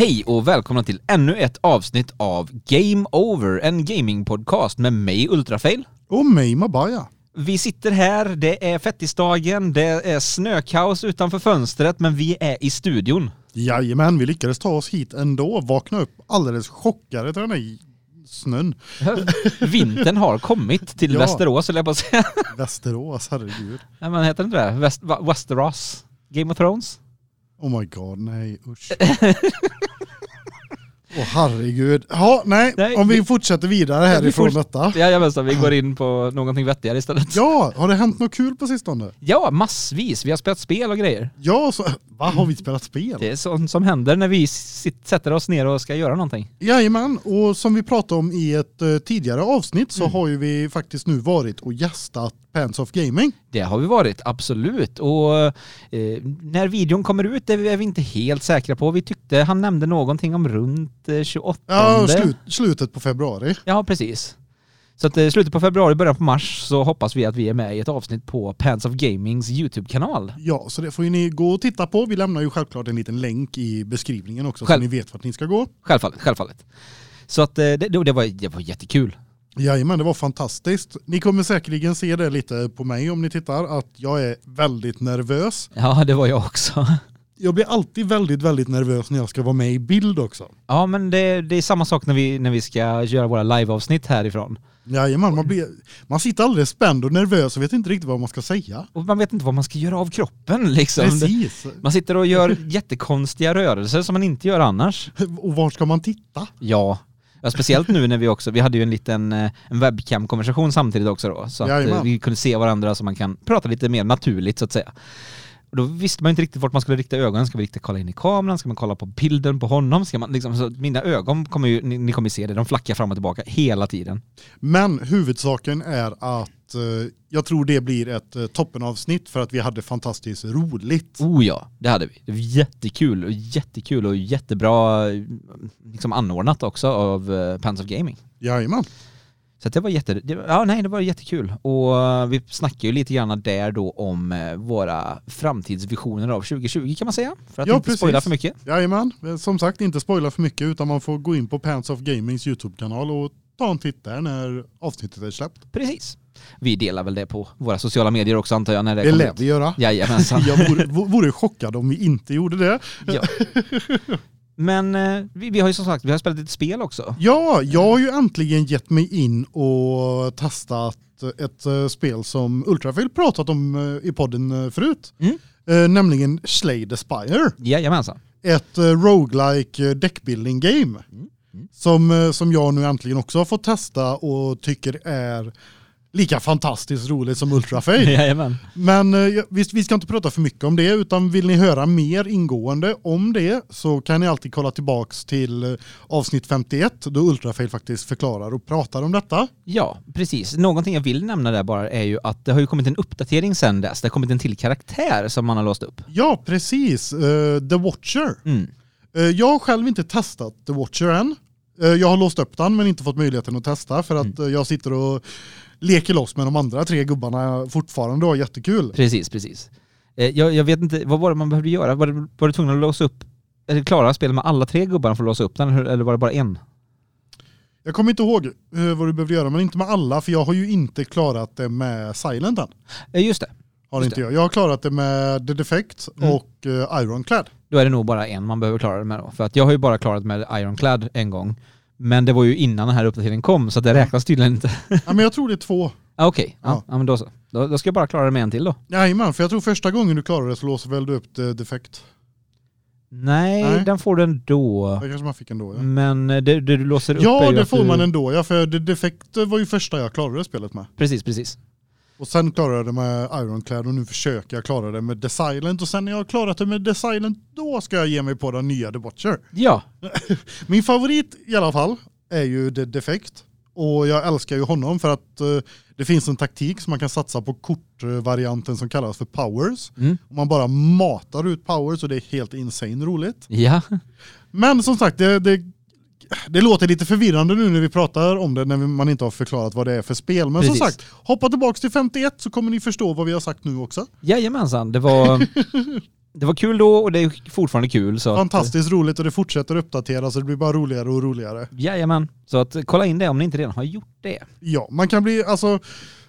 Hej och välkomna till ännu ett avsnitt av Game Over, en gamingpodcast med mig Ultrafail. Och mig Mabaya. Vi sitter här, det är fettisdagen, det är snökaos utanför fönstret, men vi är i studion. Jajamän, vi lyckades ta oss hit ändå. Vakna upp alldeles chockade till den här snön. Vintern har kommit till Ja. Västerås, eller jag på att säga. Västerås, herregud. Nej, men heter det inte det? Väst, Westeros? Game of Thrones? Oh my god, nej usch. Åh herregud. Ja, nej, Nej, om vi, vi- fortsätter vidare härifrån forts- detta. Jajamensan, vi går in på någonting vettigare istället. Ja, har det hänt något kul på sistone? Ja, massvis. Vi har spelat spel och grejer. Ja, så, vad har vi spelat spel? Det är sånt som händer när vi sätter oss ner och ska göra någonting. Jajamän, och som vi pratade om i ett eh, tidigare avsnitt Mm. så har ju vi faktiskt nu varit och gästat Pants of Gaming. Det har vi varit, absolut. Och eh, när videon kommer ut det är vi inte helt säkra på. Vi tyckte han nämnde någonting om runt 28. Ja, slut, slutet på februari. Ja, precis. Så att eh, slutet på februari, början på mars så hoppas vi att vi är med i ett avsnitt på Pants of Gamings YouTube-kanal. Ja, så det får ju ni gå och titta på. Vi lämnar ju självklart en liten länk i beskrivningen också Själv- så ni vet vart ni ska gå. Självfallet, självfallet. Så att eh, det, det, var, det var jättekul. Jajamän, det var fantastiskt. Ni kommer säkerligen se det lite på mig om ni tittar, att jag är väldigt nervös. Ja, det var jag också. Jag blir alltid väldigt, väldigt nervös när jag ska vara med i bild också. Ja, men det, det är samma sak när vi, när vi ska göra våra liveavsnitt härifrån. Jajamän, man, blir, man sitter alldeles spänd och nervös och vet inte riktigt vad man ska säga. Och man vet inte vad man ska göra av kroppen liksom. Precis. Man sitter och gör jättekonstiga rörelser som man inte gör annars. Och var ska man titta? Ja. ja, speciellt nu när vi också, vi hade ju en liten eh, en webcam-konversation samtidigt också då, så att eh, Jajamän. vi kunde se varandra så man kan prata lite mer naturligt så att säga. Och då visste man inte riktigt vart man skulle rikta ögonen, ska vi rikta kolla in i kameran, ska man kolla på bilden på honom, ska man liksom, så mina ögon kommer ju, ni, ni kommer se det, de flackar fram och tillbaka hela tiden. Men huvudsaken är att eh, jag tror det blir ett eh, toppenavsnitt för att vi hade fantastiskt roligt. Oh ja, det hade vi. Det var jättekul, och jättekul och jättebra eh, liksom anordnat också av uh, Pants of Gaming. Jajamän. Så det var jätte, det, ja nej det var jättekul. Och eh, vi snackade ju lite grann där då om eh, våra framtidsvisioner av 2020 kan man säga. För att Ja, inte precis. spoila för mycket. Jajamän, Eh, som sagt inte spoila för mycket utan man får gå in på Pants of Gamings YouTube-kanal och ta en titt där när avsnittet är släppt. Precis. Vi delar väl det på våra sociala medier också antar jag när det, Det kommer lär vi göra. Jajamensan. Jag vore, vore chockad om vi inte gjorde det. ja. Men eh, vi, vi har ju som sagt, vi har spelat lite spel också. Ja, jag har ju äntligen gett mig in och testat ett eh, spel som Ultrafail pratat om eh, i podden förut. Mm. Nämligen Slay the Spire. Jajamensan. Ett roguelike deckbuilding game. Mm. Som, eh, som jag nu äntligen också har fått testa och tycker är lika fantastiskt roligt som Ultrafail. Jajamän. Men eh, ja, vi, ska inte prata för mycket om det utan vill ni höra mer ingående om det så kan ni alltid kolla tillbaks till eh, avsnitt 51 då Ultrafail faktiskt förklarar och pratar om detta. Ja, precis. Någonting jag vill nämna där bara är ju att det har ju kommit en uppdatering sen dess. Det har kommit en till karaktär som man har låst upp. Ja, precis. Eh, The Watcher. Mm. Eh, jag har själv inte testat The Watcher än. Jag har låst upp den men inte fått möjligheten att testa för att eh, jag sitter och leker loss med de andra tre gubbarna fortfarande och har jättekul. Precis, precis. Eh, Jag, jag vet inte, vad var det man behövde göra? Var, det, var du tvungen att låsa upp, eller klara spelet med alla tre gubbarna för att låsa upp den, eller var det bara en? Jag kommer inte ihåg eh, vad du behövde göra men inte med alla för jag har ju inte klarat det med Silent än. Eh, Just det, Har inte jag. Jag har klarat det med The Defect Mm. och Ironclad. då är det nog bara en man behöver klara det med då. För att jag har ju bara klarat med Ironclad en gång. Men det var ju innan den här uppdateringen kom, så det räknas tydligen inte. ja, men jag tror det är två. Ah, Okej, ja. Ja. ja. men då så. Då, då ska jag bara klara det med en till då. Jajamän, för jag tror första gången du klarar det så låser väl du upp The Defect. Nej, Nej. den får du ändå. Det kanske man fick ändå. Ja, Men eh, det, det du låser upp ja det får du... man ändå. Ja, för The Defect var ju första jag klarade spelet med. Precis, precis. Och sen klarade jag det med Ironclad och nu försöker jag klara det med The Silent och sen när jag har klarat det med The Silent då ska jag ge mig på den nya The Watcher. Ja, Min favorit i alla fall är ju The Defect och jag älskar ju honom för att eh, det finns en taktik som man kan satsa på kortvarianten som kallas för powers. mm. Och man bara matar ut powers och det är helt insane roligt. ja. Men som sagt, det, det, det låter lite förvirrande nu när vi pratar om det när man inte har förklarat vad det är för spel. Men Precis. som sagt, hoppa tillbaka till 51 så kommer ni förstå vad vi har sagt nu också. Jajamensan, det var... det var kul då och det är fortfarande kul. Så Fantastiskt roligt och det fortsätter uppdateras så det blir bara roligare och roligare. Att, jajamän. Så att kolla in det om ni inte redan har gjort det. Ja, man kan bli, alltså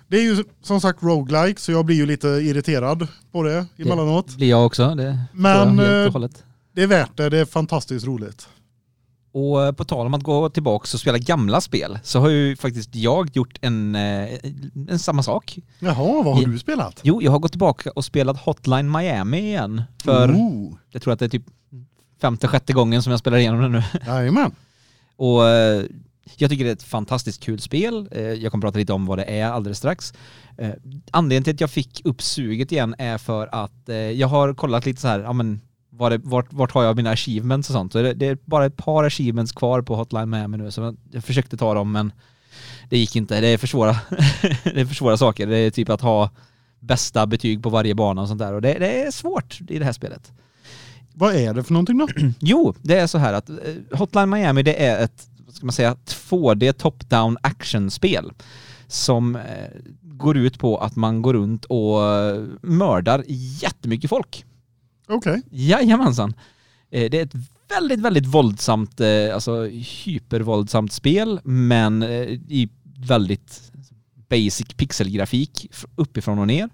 det är ju som sagt roguelike så jag blir ju lite irriterad på det emellanåt. Det blir jag också. Det Men jag helt och eh, hållet. det är värt det, det är fantastiskt roligt. Och eh, på tal om att gå tillbaka och spela gamla spel så har ju faktiskt jag gjort en, eh, en samma sak. Jaha, vad har du spelat? Jo, jag har gått tillbaka och spelat Hotline Miami igen. För Oh, jag tror att det är typ femte, sjätte gången som jag spelar igenom den nu. jajamän. Och eh, jag tycker det är ett fantastiskt kul spel. Jag kommer prata lite om vad det är alldeles strax. Anledningen till att jag fick upp suget igen är för att jag har kollat lite så här, ja men var det, vart, vart har jag mina achievements och sånt? Och det, det är bara ett par achievements kvar på Hotline Miami nu, så jag försökte ta dem men det gick inte. Det är för svåra, det är för svåra saker. Det är typ att ha bästa betyg på varje bana och sånt där och det, det är svårt i det här spelet. Vad är det för någonting då? Jo, det är så här att eh, Hotline Miami det är ett, vad ska man säga, 2D top-down actionspel som eh, går ut på att man går runt och eh, mördar jättemycket folk. Okej. Jajamensan. Eh, Det är ett väldigt, väldigt våldsamt, eh, alltså hypervåldsamt spel, men eh, i väldigt basic pixelgrafik uppifrån och ner.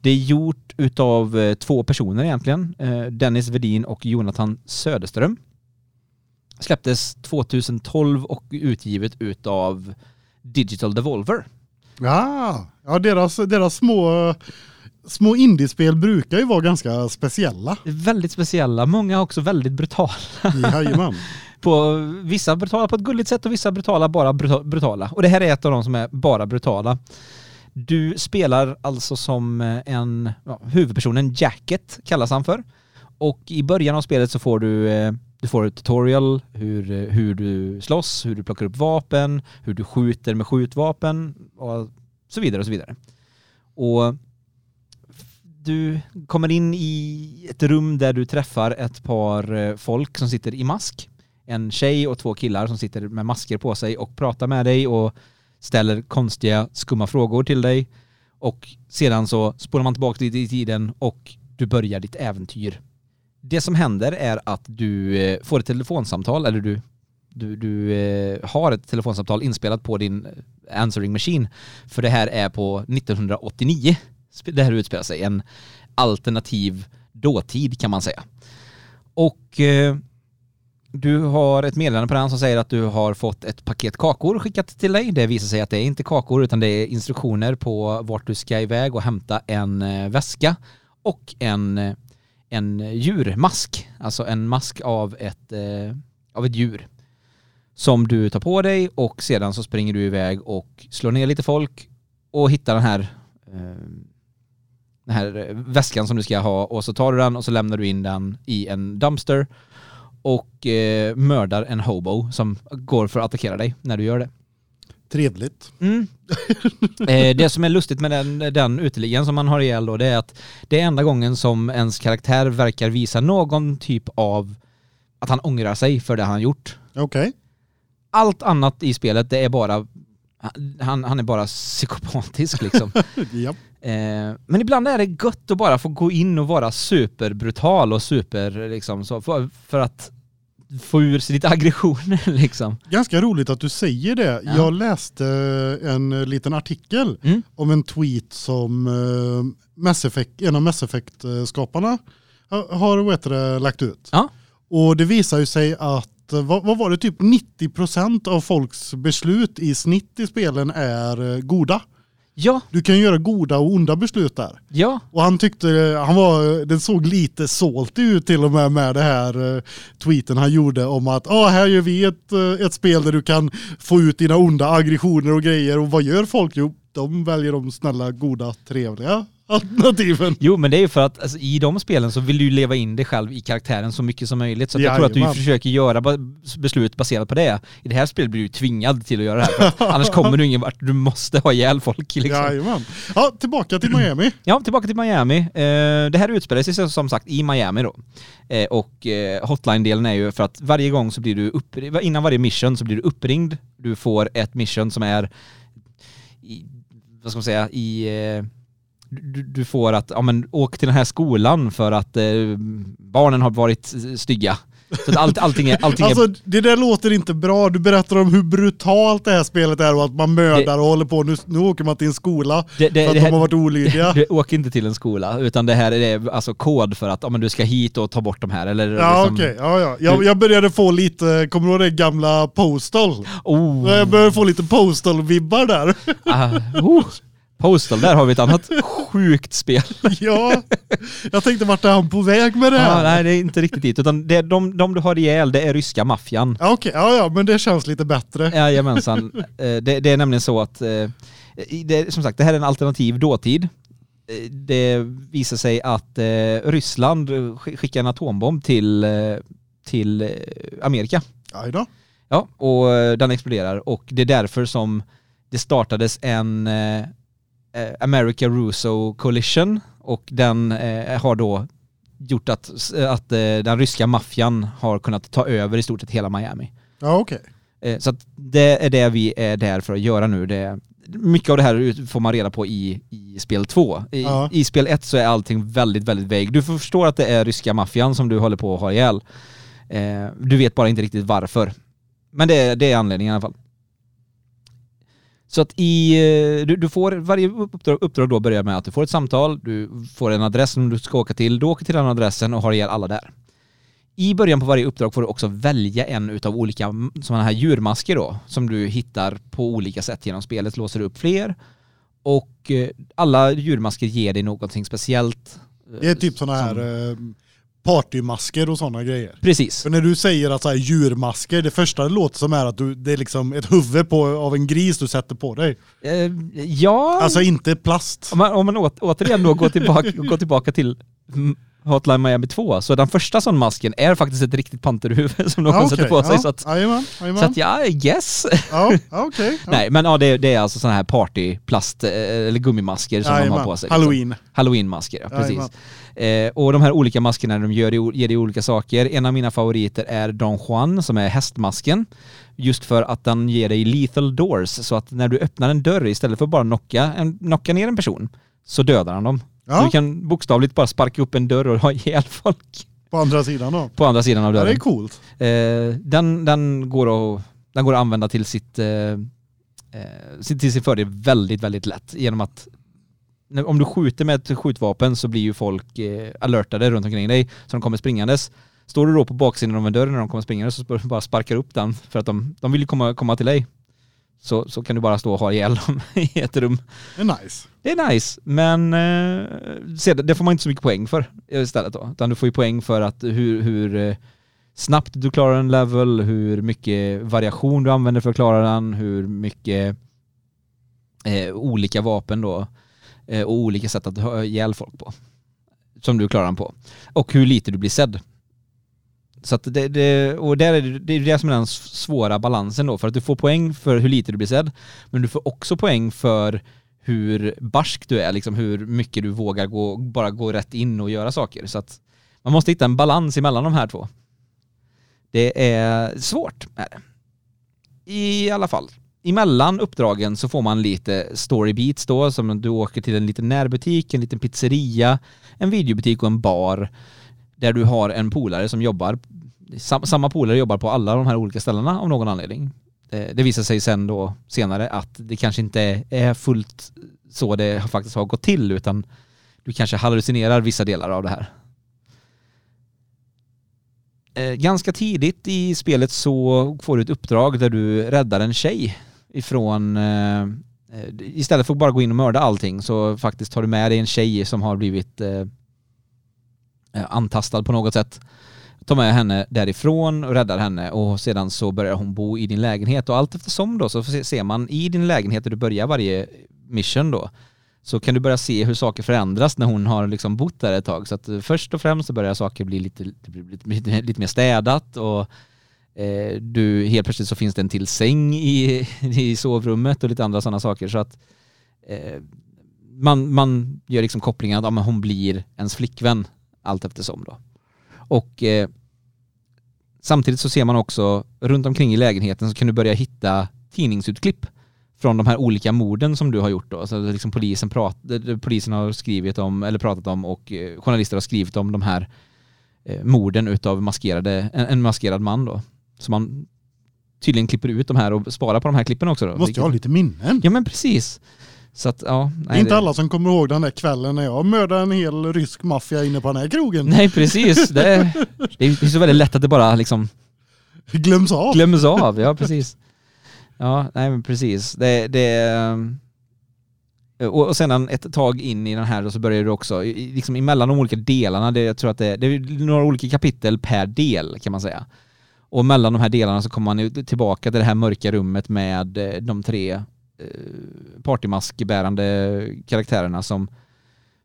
Det är gjort utav två personer egentligen, Dennis Vedin och Jonathan Söderström. Släpptes 2012 och utgivet utav Digital Devolver. Ja, ja deras, deras små, små indiespel brukar ju vara ganska speciella. Väldigt speciella, många också väldigt brutala. Jajamän. på vissa brutala på ett gulligt sätt och vissa brutala bara bruta- brutala. Och det här är ett av de som är bara brutala. Du spelar alltså som eh, en, ja, huvudpersonen Jacket kallas han för. Och i början av spelet så får du, eh, du får ett tutorial hur, eh, hur du slåss, hur du plockar upp vapen, hur du skjuter med skjutvapen och så vidare och så vidare. Och du kommer in i ett rum där du träffar ett par eh, folk som sitter i mask. En tjej och två killar som sitter med masker på sig och pratar med dig och ställer konstiga skumma frågor till dig. Och sedan så spolar man tillbaka lite i tiden och du börjar ditt äventyr. Det som händer är att du eh, får ett telefonsamtal, eller du, du, du eh, har ett telefonsamtal inspelat på din answering machine. För det här är på 1989. Det här utspelar sig. En alternativ dåtid kan man säga. Och eh, du har ett meddelande på den som säger att du har fått ett paket kakor skickat till dig. Det visar sig att det är inte kakor utan det är instruktioner på vart du ska iväg och hämta en eh, väska och en, eh, en djurmask. Alltså en mask av ett, eh, av ett djur. Som du tar på dig och sedan så springer du iväg och slår ner lite folk och hittar den här eh, den här eh, väskan som du ska ha och så tar du den och så lämnar du in den i en dumpster och eh, mördar en hobo som går för att attackera dig när du gör det. Trevligt. Mm. eh, det som är lustigt med den, den uteliggaren som man har ihjäl då, det är att det är enda gången som ens karaktär verkar visa någon typ av att han ångrar sig för det han gjort. Okej. Allt annat i spelet, det är bara han, han är bara psykopatisk liksom. Ja. Eh, men ibland är det gött att bara få gå in och vara superbrutal och super liksom så för, för att få ur sig lite aggressioner liksom. Ganska roligt att du säger det. Ja. Jag läste en liten artikel Mm. om en tweet som eh, Mass Effect, en av Mass Effect-skaparna har- heter det, lagt ut. Ja. Och det visar ju sig att eh, vad, vad var det typ 90% av folks beslut i snitt i spelen är eh, goda. Ja, Du kan göra goda och onda beslut där. ja, Och han tyckte, han var, den såg lite salty ut till och med med det här eh, tweeten han gjorde om att ah, här gör vi ett, eh, ett spel där du kan få ut dina onda aggressioner och grejer. Och vad gör folk? Jo, de väljer de snälla, goda, trevliga alternativen. Jo, men det är ju för att alltså, i de spelen så vill du ju leva in dig själv i karaktären så mycket som möjligt. Så jag tror att du försöker göra beslut baserat på det. I det här spelet blir du tvingad till att göra det här. Annars kommer du ingen vart. Du måste ha ihjäl folk liksom. Jajamän. Ja, tillbaka till Miami. Ja, tillbaka till Miami. Eh, det här utspelar sig som sagt i Miami då. Eh, och eh, hotline-delen är ju för att varje gång så blir du upp, innan varje mission så blir du uppringd. Du får ett mission som är i, vad ska man säga, i... Du, du får att, ja men åk till den här skolan för att eh, barnen har varit stygga. Så att allt, allting är... Allting Alltså är det där låter inte bra. Du berättar om hur brutalt det här spelet är och att man mördar och håller på. Nu, nu åker man till en skola det, det, för att det de här- har varit olydiga. Du åker inte till en skola, utan det här är alltså kod för att ja, men du ska hit och ta bort de här. Eller Ja liksom, okej, ja, ja. Jag, jag började få lite, kommer du ihåg det gamla Postal? Oh, Jag började få lite Postal-vibbar där. ah, oh. Postal, där har vi ett annat sjukt spel. ja, jag tänkte vart är han på väg med det Ja, här? nej, det är inte riktigt dit, utan det, de, de du har ihjäl, det är ryska maffian. Ja, okej, ja, ja, men det känns lite bättre. Jajamensan. Eh, det, det är nämligen så att, eh, det, som sagt, det här är en alternativ dåtid. Eh, Det visar sig att Ryssland sk- skickar en atombomb till, till Amerika. Aj då. Ja, och den exploderar och det är därför som det startades en America Russo Coalition och den eh, har då gjort att, att eh, den ryska maffian har kunnat ta över i stort sett hela Miami. Ja okej. Eh, Så att det är det vi är där för att göra nu. Det, mycket av det här får man reda på i, i spel 2. I, Ja. I spel 1 så är allting väldigt, väldigt vague. Du förstår att det är ryska maffian som du håller på att ha ihjäl. Eh, du vet bara inte riktigt varför. Men det, det är anledningen i alla fall. Så att i, eh, du, du får varje uppdrag, uppdrag då börjar med att du får ett samtal, du får en adress som du ska åka till, du åker till den adressen och har ihjäl alla där. I början på varje uppdrag får du också välja en utav olika sådana här djurmasker då, som du hittar på olika sätt genom spelet, låser du upp fler. Och eh, alla djurmasker ger dig någonting speciellt. Det är typ sådana som- här eh, partymasker och sådana grejer. Precis. För när du säger att så här djurmasker, det första det låter som är att du, det är liksom ett huvud på, av en gris du sätter på dig. Eh, ja, Alltså inte plast. om man, om man åt, återigen då går tillbaka, går tillbaka till Hotline Miami 2, så den första sån masken är faktiskt ett riktigt panterhuvud som någon Ja, sätter okej. på sig. Ja, Så att, Jajamän, så jajamän. att ja, yes. Okej. Ja. Nej, men ja, det, det är alltså såna här partyplast eh, eller gummimasker som de har på sig. liksom. Halloween. Halloween-masker, ja precis. Eh, och de här olika maskerna de gör, ger dig olika saker. En av mina favoriter är Don Juan som är hästmasken. Just för att den ger dig lethal doors, så att när du öppnar en dörr istället för att bara knocka, en, knocka ner en person, så dödar han dem. Ja, du kan bokstavligt bara sparka upp en dörr och ha ihjäl folk på andra sidan då. på andra sidan av Ja, det dörren. är coolt. Eh, den, den, går att, den går att använda till sitt, eh, eh, till sin fördel väldigt, väldigt lätt genom att om du skjuter med ett skjutvapen så blir ju folk eh, alertade runt omkring dig så de kommer springandes. Står du då på baksidan av en dörr när de kommer springandes så bara sparkar upp den för att de, de vill komma, komma till dig. Så, så kan du bara stå och ha ihjäl dem i ett rum. Det är nice. Det är nice, men eh, det får man inte så mycket poäng för istället då. Utan du får ju poäng för att hur, hur eh, snabbt du klarar en level, hur mycket variation du använder för att klara den, hur mycket eh, olika vapen då eh, och olika sätt att ha ihjäl folk på. Som du klarar den på. Och hur lite du blir sedd. Så att det, det, och där är det, det är det som är den svåra balansen då, för att du får poäng för hur lite du blir sedd, men du får också poäng för hur barsk du är, liksom hur mycket du vågar gå, bara gå rätt in och göra saker. Så att man måste hitta en balans emellan de här två. Det är svårt, är det. I alla fall. Emellan uppdragen så får man lite story beats då, som du åker till en liten närbutik, en liten pizzeria, en videobutik och en bar. Där du har en polare som jobbar, sam, samma polare jobbar på alla de här olika ställena av någon anledning. Det, det visar sig sen då senare att det kanske inte är fullt så det faktiskt har gått till utan du kanske hallucinerar vissa delar av det här. Eh, ganska tidigt i spelet så får du ett uppdrag där du räddar en tjej ifrån eh, istället för att bara gå in och mörda allting så faktiskt tar du med dig en tjej som har blivit Eh, antastad på något sätt. Tar med henne därifrån och räddar henne och sedan så börjar hon bo i din lägenhet och allt eftersom då så ser man i din lägenhet där du börjar varje mission då så kan du börja se hur saker förändras när hon har liksom bott där ett tag. Så att eh, först och främst så börjar saker bli lite, lite, lite, lite, lite mer städat och eh, du, helt plötsligt så finns det en till säng i, i sovrummet och lite andra sådana saker. Så att eh, man, man gör liksom kopplingen att ja, men hon blir ens flickvän allt eftersom då. Och eh, samtidigt så ser man också runt omkring i lägenheten så kan du börja hitta tidningsutklipp från de här olika morden som du har gjort då. Alltså liksom polisen, prat, polisen har skrivit om, eller pratat om och eh, journalister har skrivit om de här eh, morden utav maskerade, en, en maskerad man då. Så man tydligen klipper ut de här och sparar på de här klippen också då. Måste ju ha lite minnen. Ja men precis. Så att, ja. det är inte alla som kommer ihåg den där kvällen när jag mördade en hel rysk maffia inne på den här krogen. Nej precis. Det, det är så väldigt lätt att det bara liksom glöms av. Glöms av, ja precis. Ja, nej men precis. Det, det, eh, och sedan ett tag in i den här så börjar du också, liksom emellan de olika delarna, det, jag tror att det, det är några olika kapitel per del kan man säga. Och mellan de här delarna så kommer man tillbaka till det här mörka rummet med eh, de tre Eh, partymaskbärande karaktärerna som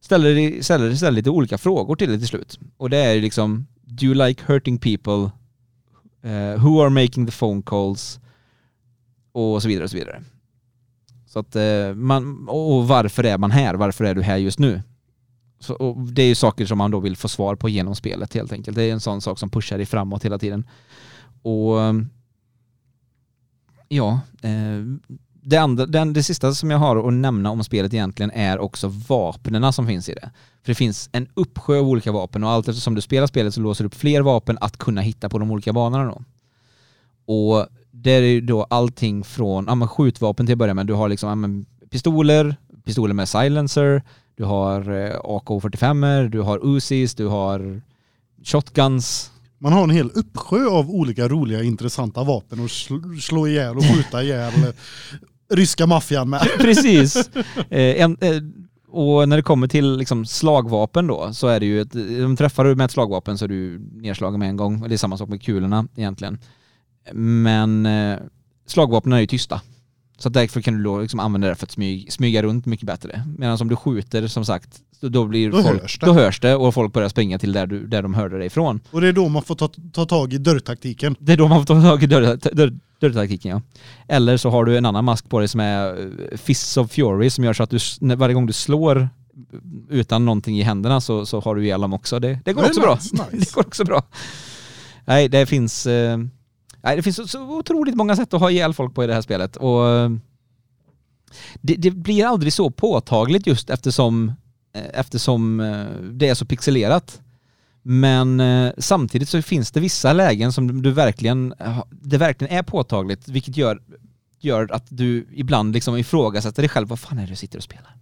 ställer, ställer, ställer lite olika frågor till det till slut. Och det är liksom, do you like hurting people? Uh, who are making the phone calls? och så vidare och så vidare. Så att uh, man, och varför är man här? Varför är du här just nu? Så, det är ju saker som man då vill få svar på genom spelet helt enkelt. Det är en sån sak som pushar dig framåt hela tiden. Och ja, eh, det, andra, den, det sista som jag har att nämna om spelet egentligen är också vapnena som finns i det. För det finns en uppsjö av olika vapen och allt eftersom du spelar spelet så låser du upp fler vapen att kunna hitta på de olika banorna då. Och det är ju då allting från ja, men skjutvapen till att börja med. Du har liksom ja, men pistoler, pistoler med silencer, du har eh, AK-45, du har Uzis, du har shotguns. Man har en hel uppsjö av olika roliga intressanta vapen att slå ihjäl och skjuta ihjäl ryska maffian med. Precis. Eh, en, eh, och när det kommer till liksom slagvapen då så är det ju ett, eh, de träffar du med ett slagvapen så är du nedslagen med en gång. Det är samma sak med kulorna egentligen. Men eh, slagvapnen är ju tysta. Så därför kan du då liksom använda det för att smyga, smyga runt mycket bättre. Medan om du skjuter som sagt, då, blir då folk, hörs det. då hörs det och folk börjar springa till där, du, där de hörde dig ifrån. Och det är då man får ta, ta tag i dörrtaktiken. Det är då man får ta tag i dörr, dörr, dörrtaktiken ja. Eller så har du en annan mask på dig som är eh, Fists of Fury som gör så att du varje gång du slår utan någonting i händerna så, så har du ihjäl dem också. Det, det går det också nice, bra. Nice. Det går också bra. Nej, det finns... Eh, Nej, det finns så, så otroligt många sätt att ha ihjäl folk på i det här spelet och eh, det, det blir aldrig så påtagligt just eftersom, eh, eftersom eh, det är så pixelerat. Men samtidigt så finns det vissa lägen som du verkligen, det verkligen är påtagligt, vilket gör, gör att du ibland liksom ifrågasätter dig själv, vad fan är det du sitter och spelar?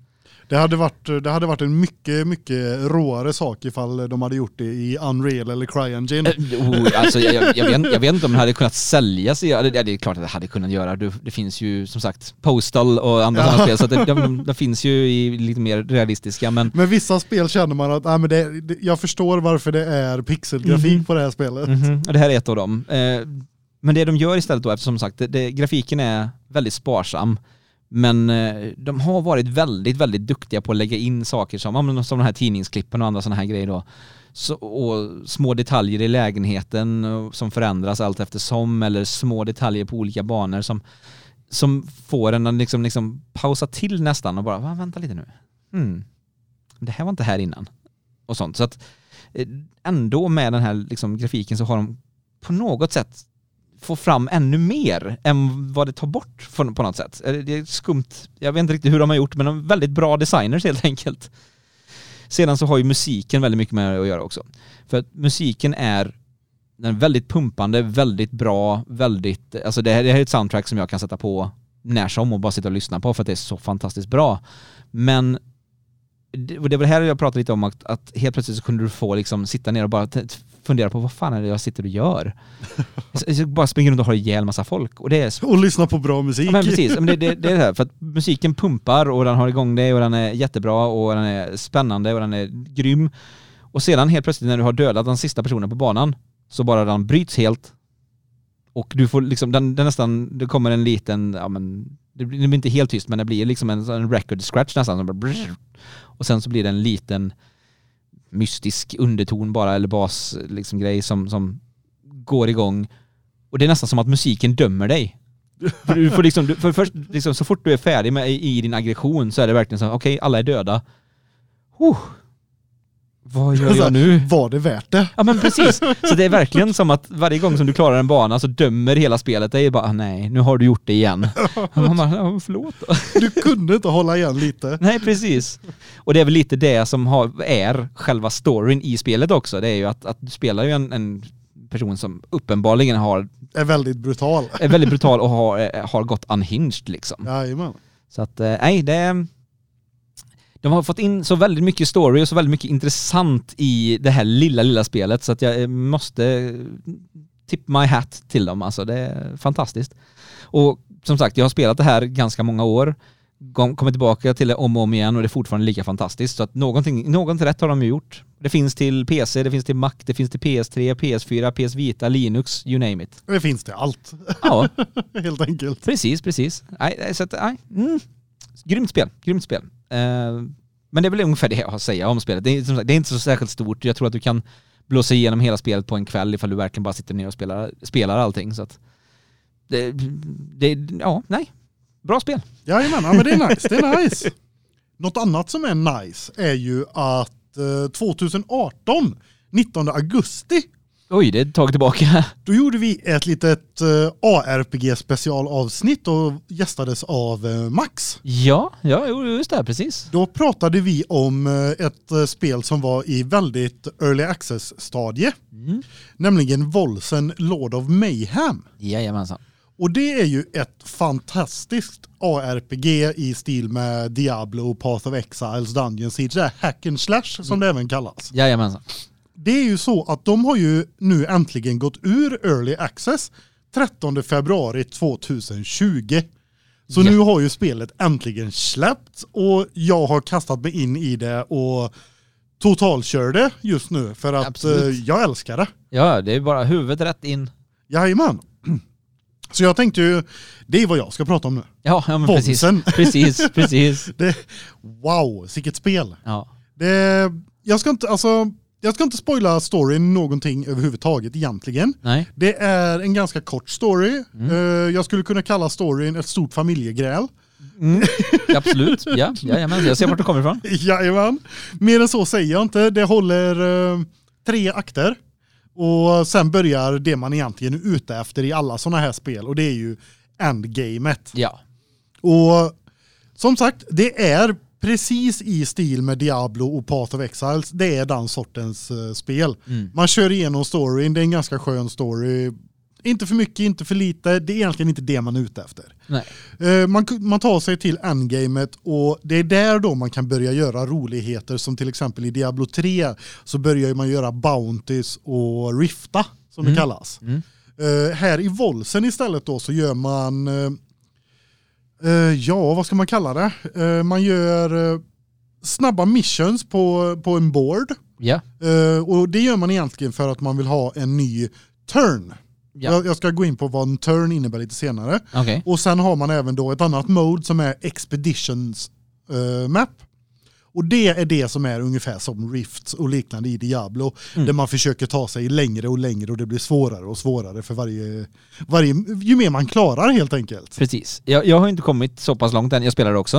Det hade, varit, det hade varit en mycket, mycket råare sak ifall de hade gjort det i Unreal eller CryEngine. Uh, oh, alltså, jag, jag, vet, jag vet inte om det hade kunnat säljas. Det, det är klart att det hade kunnat göra. Det, det finns ju som sagt Postal och andra ja. spel, så det, de, de, finns ju i lite mer realistiska. Men, men vissa spel känner man att ah, men det, det, jag förstår varför det är pixelgrafik mm -hmm. på det här spelet. Mm -hmm. Det här är ett av dem. Eh, men det de gör istället då, eftersom sagt, grafiken är väldigt sparsam, men eh, de har varit väldigt, väldigt duktiga på att lägga in saker som, som de här tidningsklippen och andra sådana här grejer då. Så, och små detaljer i lägenheten eh, som förändras allt eftersom eller små detaljer på olika banor som, som får en att liksom, liksom pausa till nästan och bara, Va, vänta lite nu. Mm. Det här var inte här innan. Och sånt. Så att eh, ändå med den här liksom, grafiken så har de på något sätt få fram ännu mer än vad det tar bort på något sätt. Eh, det är skumt. Jag vet inte riktigt hur de har gjort, men de är väldigt bra designers helt enkelt. Sedan så har ju musiken väldigt mycket med det att göra också. För att musiken är den är väldigt pumpande, väldigt bra, väldigt, alltså det här, det här är ett soundtrack som jag kan sätta på när som och bara sitta och lyssna på för att det är så fantastiskt bra. Men det var det här jag pratade lite om, att, att helt plötsligt så kunde du få liksom sitta ner och bara fundera på vad fan är det jag sitter och gör? jag bara springer runt och har ihjäl massa folk. Och, det är och lyssna på bra musik. Ja, men precis, men det, det, det är det här, för att musiken pumpar och den har igång dig och den är jättebra och den är spännande och den är grym. Och sedan helt plötsligt när du har dödat den sista personen på banan så bara den bryts helt och du får liksom, den, den nästan, det kommer en liten, ja men, det blir, det blir inte helt tyst men det blir liksom en, en record scratch nästan. Och sen så blir det en liten mystisk underton bara, eller bas liksom grej som, som går igång. Och det är nästan som att musiken dömer dig. För du får liksom, för först, liksom, så fort du är färdig med i din aggression så är det verkligen så okej, okay, alla är döda. Huh vad gör jag nu? Var det värt det? Ja men precis. Så det är verkligen som att varje gång som du klarar en bana så dömer hela spelet dig bara nej, nu har du gjort det igen. Man bara, förlåt. Du kunde inte hålla igen lite. Nej precis. Och det är väl lite det som har, är själva storyn i spelet också. Det är ju att, att du spelar ju en, en person som uppenbarligen har, Är väldigt brutal. är väldigt brutal och har, eh, har gått unhinged liksom. Jajamän. Så att, eh, nej det... De har fått in så väldigt mycket story och så väldigt mycket intressant i det här lilla, lilla spelet så att jag eh, måste tip my hat till dem alltså. Det är fantastiskt. Och som sagt, jag har spelat det här ganska många år, kommit tillbaka till det om och om igen och det är fortfarande lika fantastiskt. Så att någonting, något rätt har de ju gjort. Det finns till PC, det finns till Mac, det finns till PS3, PS4, PS Vita, Linux, you name it. Det finns det allt. Ja, Helt enkelt. Precis, precis. Nej, så att, nej. Mm. Grymt spel, grymt spel. Eh, men det är väl ungefär det jag har att säga om spelet. Det är, sagt, det är inte så särskilt stort. Jag tror att du kan blåsa igenom hela spelet på en kväll ifall du verkligen bara sitter ner och spelar, spelar allting. Så att det, det, ja, nej. Bra spel. Jajamän, ja, men det är nice. Det är nice. Något annat som är nice är ju att eh, 2018, 19 augusti, Oj, det är ett tag tillbaka. då gjorde vi ett litet eh, ARPG specialavsnitt och gästades av eh, Max. Ja, ja, just det, precis. Då pratade vi om eh, ett spel som var i väldigt early access-stadie, Mm. nämligen Volsen Lord of Mayhem. Jajamensan. Och det är ju ett fantastiskt ARPG i stil med Diablo, Path of Exiles, Dungeon Siege, hack and slash som det även kallas. Jajamensan. Det är ju så att de har ju nu äntligen gått ur early access 13 februari 2020. Så Ja. nu har ju spelet äntligen släppts och jag har kastat mig in i det och totalkör det just nu för att Absolut. eh, jag älskar det. Ja, det är bara huvudet rätt in. Jajamän. Så jag tänkte ju, det är vad jag ska prata om nu. Ja, ja men precis. Precis, precis. Det, wow, vilket spel. Ja. Det, jag, ska inte, alltså, jag ska inte spoila storyn någonting överhuvudtaget egentligen. Nej. Det är en ganska kort story. Mm. Eh, jag skulle kunna kalla storyn ett stort familjegräl. Mm. Absolut. Ja, jajamän. Jag ser vart du kommer ifrån. Jajamän. Mer än så säger jag inte. Det håller eh, tre akter. Och sen börjar det man egentligen är ute efter i alla sådana här spel. Och det är ju endgamet. Ja. Och som sagt, det är precis i stil med Diablo och Path of Exiles. Det är den sortens eh, spel. Mm. Man kör igenom storyn, det är en ganska skön story. Inte för mycket, inte för lite. Det är egentligen inte det man är ute efter. Eh, Man, man tar sig till endgamet och det är där då man kan börja göra roligheter som till exempel i Diablo 3 så börjar man göra bounties och rifta som det Mm. kallas. Mm. Eh, här i Volsen istället då så gör man ja vad ska man kalla det? Eh, man gör eh, snabba missions på, på en board Ja. Eh, och det gör man egentligen för att man vill ha en ny turn. Ja. Jag, ska gå in på vad en turn innebär lite senare. Okej. Och sen har man även då ett annat mode som är expeditions eh, map. Och det är det som är ungefär som Rifts och liknande i Diablo. Mm. Där man försöker ta sig längre och längre och det blir svårare och svårare för varje, varje ju mer man klarar helt enkelt. Precis. Jag, jag har inte kommit så pass långt än, jag spelar också.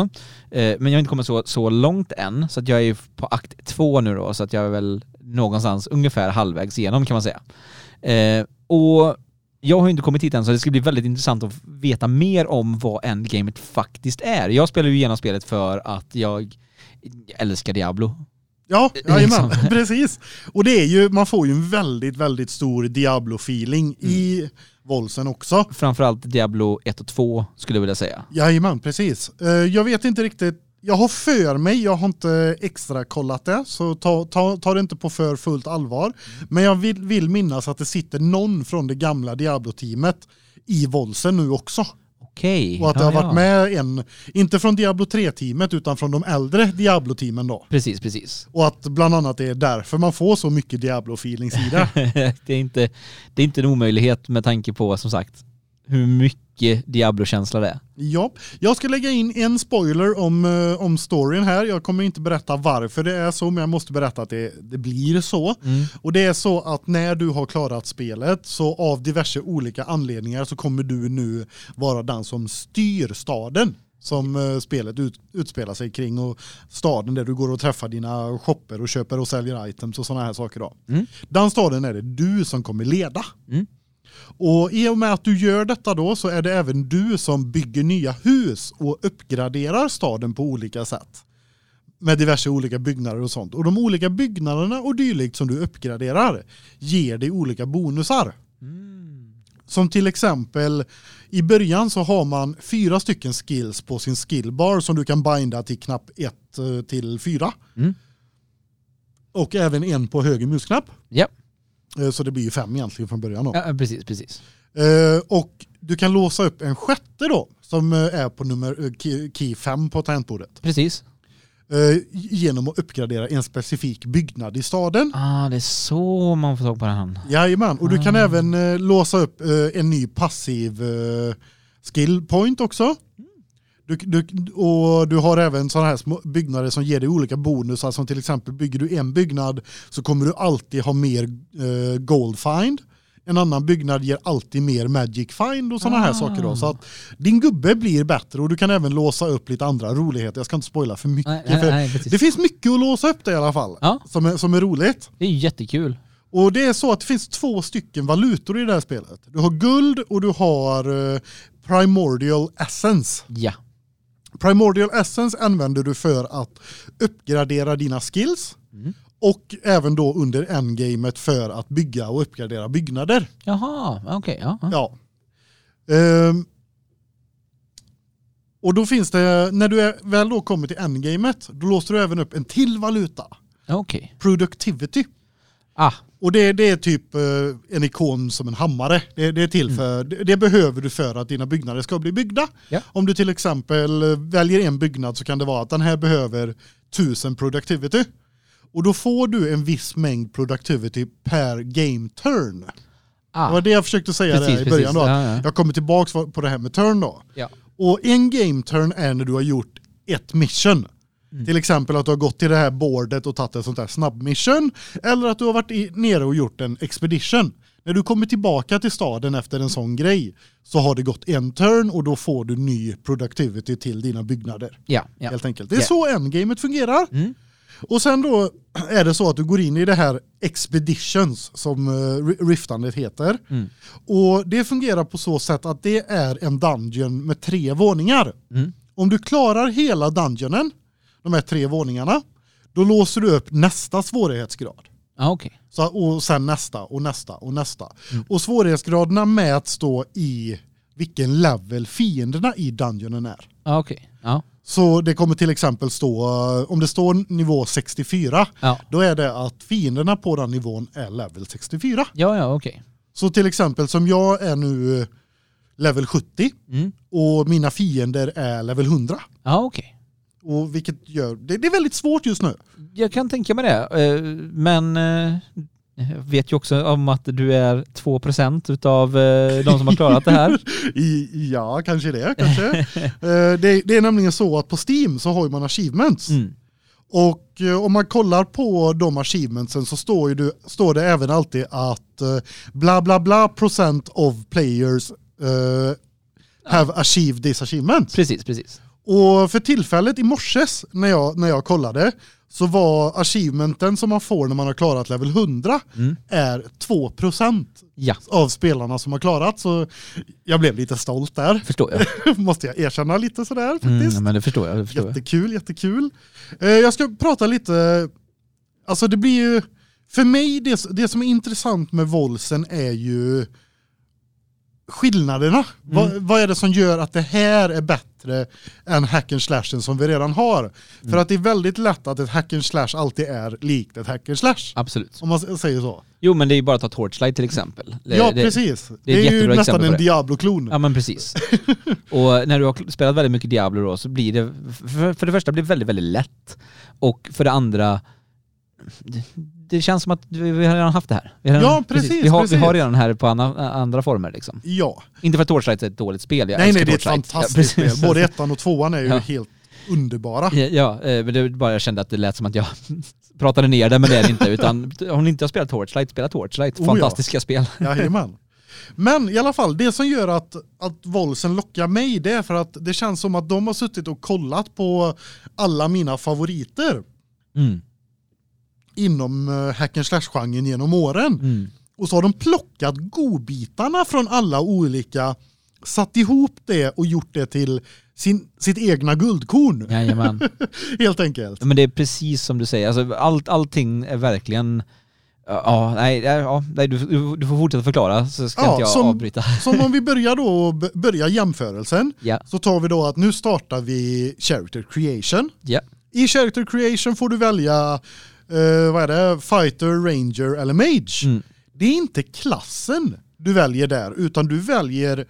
Eh, men jag har inte kommit så, så långt än, så att jag är på akt två nu då, så att jag är väl någonstans ungefär halvvägs igenom kan man säga. Eh, och jag har inte kommit hit än, så det ska bli väldigt intressant att veta mer om vad endgamet faktiskt är. Jag spelar ju igenom spelet för att jag älskar Diablo. Ja, jajamän, Liksom. precis. Och det är ju, man får ju en väldigt, väldigt stor Diablo-feeling i Volsen också. Framförallt Diablo 1 och 2 skulle jag vilja säga. Jajamän, precis. Eh, Jag vet inte riktigt, jag har för mig, jag har inte extra kollat det, så ta, ta, ta det inte på för fullt allvar. Men jag vill, vill minnas att det sitter någon från det gamla Diablo-teamet i Volsen nu också. Okej. Och att det Ja, har varit ja. med en, inte från Diablo 3-teamet utan från de äldre Diablo-teamen då. Precis, precis. Och att bland annat det är därför man får så mycket Diablo-feelings i det. det, är inte, det är inte en omöjlighet med tanke på, som sagt, hur mycket Diablo-känsla det är. Ja, jag ska lägga in en spoiler om, eh, om storyn här. Jag kommer inte berätta varför det är så, men jag måste berätta att det, det blir så. Mm. Och det är så att när du har klarat spelet så av diverse olika anledningar så kommer du nu vara den som styr staden. som eh, spelet ut, utspelar sig kring och staden där du går och träffar dina shopper och köper och säljer items och sådana här saker då. Mm. Den staden är det du som kommer leda. Mm. Och i och med att du gör detta då så är det även du som bygger nya hus och uppgraderar staden på olika sätt. Med diverse olika byggnader och sånt. Och de olika byggnaderna och dylikt som du uppgraderar ger dig olika bonusar. Mm. Som till exempel i början så har man fyra stycken skills på sin skillbar som du kan binda till knapp 1 till 4. Mm. Och även en på höger musknapp. Ja. Eh, Så det blir ju fem egentligen från början då. ja, precis, precis. Eh, Och du kan låsa upp en sjätte då som eh, är på nummer key- key 5 på tangentbordet. Precis. Genom att uppgradera en specifik byggnad i staden. Ah, det är så man får tag på den. Jajamän, och du kan Ah. även låsa upp en ny passiv skill point också. Du, du, och du har även sådana här små byggnader som ger dig olika bonusar som till exempel bygger du en byggnad så kommer du alltid ha mer eh, gold find. En annan byggnad ger alltid mer magic find och sådana här Ah. saker då. Så att din gubbe blir bättre och du kan även låsa upp lite andra roligheter. Jag ska inte spoila för mycket. Nej, nej, för nej, det finns mycket att låsa upp det i alla fall. Ja. Som, är, som är roligt. Det är jättekul. Och det är så att det finns två stycken valutor i det här spelet. Du har guld och du har eh, primordial essence. Ja. Primordial essence använder du för att uppgradera dina skills Mm. och även då under endgamet för att bygga och uppgradera byggnader. Jaha, okej. ja, ja. Ja. Ehm, och då finns det, när du är, väl då kommer till endgamet, då låser du även upp en till valuta. Okej. Productivity. Ah, Och det, det är typ eh, en ikon som en hammare. Det, det är till för, det, det behöver du för att dina byggnader ska bli byggda. Ja. Om du till exempel väljer en byggnad så kan det vara att den här behöver 1000 productivity. Och då får du en viss mängd productivity per game turn. Det ah. var det jag försökte säga Precis, i början då. Ja, ja. Jag kommer tillbaka på det här med turn då. Och en game turn är när du har gjort ett mission. Mm. Till exempel att du har gått till det här bordet och tagit ett sånt där snabbmission. Eller att du har varit i, nere och gjort en expedition. När du kommer tillbaka till staden efter en sån grej så har det gått en turn och då får du ny productivity till dina byggnader. Ja, ja. Helt enkelt. Det är Ja. så endgamet fungerar. Mm. Och sen då är det så att du går in i det här expeditions som uh, riftandet heter. Mm. Och det fungerar på så sätt att det är en dungeon med tre våningar. Mm. Om du klarar hela dungeonen, de här tre våningarna, då låser du upp nästa svårighetsgrad. Ah, okej. Så, och sen nästa och nästa och nästa. Mm. Och svårighetsgraderna mäts då i vilken level fienderna i dungeonen är. Ah, okej. Ja. Så det kommer till exempel stå, eh, om det står nivå 64, Ja. då är det att fienderna på den nivån är level 64. Ja, ja, okej. Så till exempel som jag är nu eh, level 70 Mm. och mina fiender är level 100. Ja, okej. Och vilket gör, det, det är väldigt svårt just nu. Jag kan tänka mig det. Eh, Men eh, jag vet ju också om att du är 2% utav eh, de som har klarat det här. Ja, kanske det. Kanske. Det, det är nämligen så att på Steam så har ju man achievements. Mm. Och om man kollar på de achievementsen så står, du, står det även alltid att bla bla bla procent of players eh, have achieved this achievement. Precis, precis. Och för tillfället i morses när jag, när jag kollade så var achievementen som man får när man har klarat level 100 Mm. är 2% Ja, av spelarna som har klarat. Så jag blev lite stolt där, förstår jag. måste jag erkänna lite sådär faktiskt. Mm, men det förstår jag. Det förstår. Jättekul, jättekul. Eh, jag ska prata lite, alltså det blir ju, för mig det, det som är intressant med Volsen är ju skillnaderna. Vad, vad är det som gör att det här är bättre än hack and slashen som vi redan har? För att det är väldigt lätt att ett hack and slash alltid är likt ett hack and slash. Absolut. Om man säger så. Jo, men det är ju bara att ta Torchlight till exempel. Det- ja, det- precis. Det är är, ju nästan en det. Diablo-klon. Ja men precis. och när du har spelat väldigt mycket Diablo då så blir det, för, för det första blir det väldigt, väldigt lätt. Och för det andra, det, känns som att vi, vi har redan haft det här. Vi redan, Ja, precis, Vi har, vi precis. har redan det här på andra, andra former liksom. Ja. Inte för att Torchlight är ett dåligt spel, jag Nej, nej, det är ett fantastiskt Ja, spel. precis. Både ettan och tvåan är ju Ja. helt underbara. Ja, ja, eh, men det bara jag kände att det lät som att jag pratade ner det, men det är det inte. Utan om ni inte har spelat Torchlight, spela Torchlight. Oh ja. Fantastiska spel. Jajamän. Men i alla fall, det som gör att, att Volsen lockar mig det är för att det känns som att de har suttit och kollat på alla mina favoriter Mm. Inom uh, hack and slash-genren genom åren. Mm. Och så har de plockat godbitarna från alla olika, satt ihop det och gjort det till sin, sitt egna guldkorn. Jajamän. Helt enkelt. Men det är precis som du säger, alltså, allt, allting är verkligen Ja, nej, ja, nej du, du, får fortsätta förklara så ska Ja, inte jag som- avbryta. Som om vi börjar då börjar jämförelsen Ja, så tar vi då att nu startar vi character creation. ja, I character creation får du välja eh, vad är det? Fighter, ranger eller mage. mm, Det är inte klassen du väljer där utan du väljer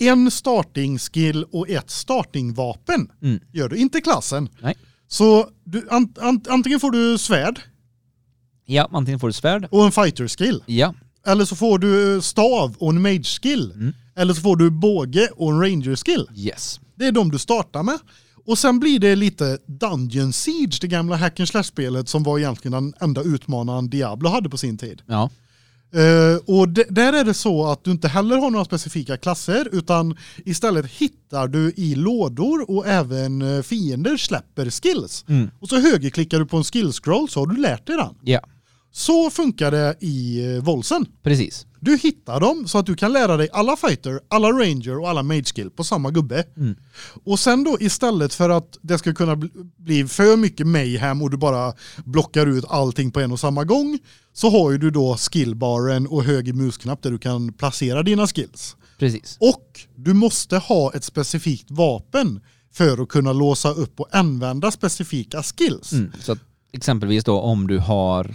en starting skill och ett startingvapen. mm, Gör du inte klassen. Nej. Så du, an, an, antingen får du svärd ja, antingen får du svärd, och en fighter skill. ja, Eller så får du stav och en mage skill. Mm. Eller så får du båge och en ranger skill. yes. Det är de du startar med. Och sen blir det lite Dungeon Siege, det gamla hack and slash-spelet som var egentligen den enda utmanaren Diablo hade på sin tid. Ja, Eh, och där är det så att du inte heller har några specifika klasser utan istället hittar du i lådor och även eh, fiender släpper skills. mm, Och så högerklickar du på en skill scroll så har du lärt dig den. ja, Så funkar det i eh, Volsen. precis. Du hittar dem så att du kan lära dig alla fighter, alla ranger och alla mage skill på samma gubbe. Mm. Och sen då istället för att det ska kunna bli- för mycket mayhem och du bara blockar ut allting på en och samma gång så har ju du då skillbaren och höger musknapp där du kan placera dina skills. Precis. Och du måste ha ett specifikt vapen för att kunna låsa upp och använda specifika skills. Mm. Så exempelvis då om du har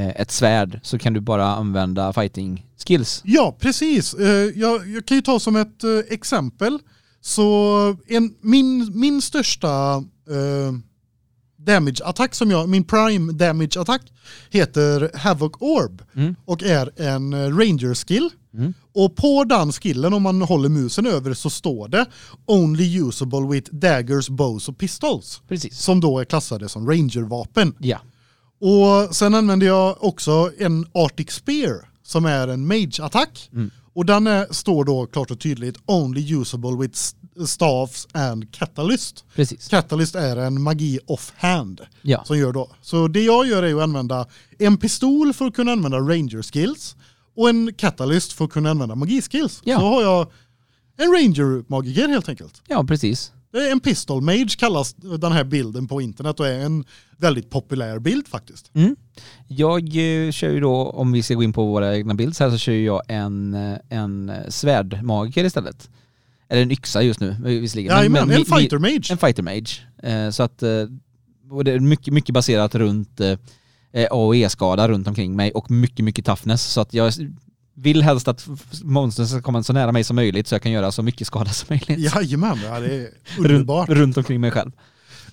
ett svärd så kan du bara använda fighting skills. Ja, precis. Eh, Jag, jag kan ju ta som ett eh, exempel. Så en, min, min största eh, damage-attack som jag, min prime damage-attack heter Havoc Orb Mm. och är en eh, ranger skill. Mm. Och på den skillen om man håller musen över så står det Only usable with daggers, bows och pistols. Precis. Som då är klassade som rangervapen. Ja. Och sen använder jag också en Arctic Spear som är en mage-attack. Mm. Och den är, står då klart och tydligt only usable with st- staffs and catalyst. Precis. Catalyst är en magi offhand Ja. som gör då. Så det jag gör är att använda en pistol för att kunna använda ranger skills och en catalyst för att kunna använda magi skills. Ja. Så har jag en ranger magiker helt enkelt. ja, precis. Är en pistol mage kallas den här bilden på internet och är en väldigt populär bild faktiskt. Mm. Jag eh, kör ju då, om vi ska gå in på våra egna bilder här, så kör jag en, eh, en svärdmagiker istället. Eller en yxa just nu, visserligen. Men- Jajamän, men en fighter mage. En fighter mage. Eh, så att, eh, och det är mycket, mycket baserat runt eh, eh, A och E-skada runt omkring mig och mycket, mycket toughness. Så att jag vill helst att monstren ska komma så nära mig som möjligt så jag kan göra så mycket skada som möjligt. Jajamän, ja, det är runt, underbart. runt omkring mig själv.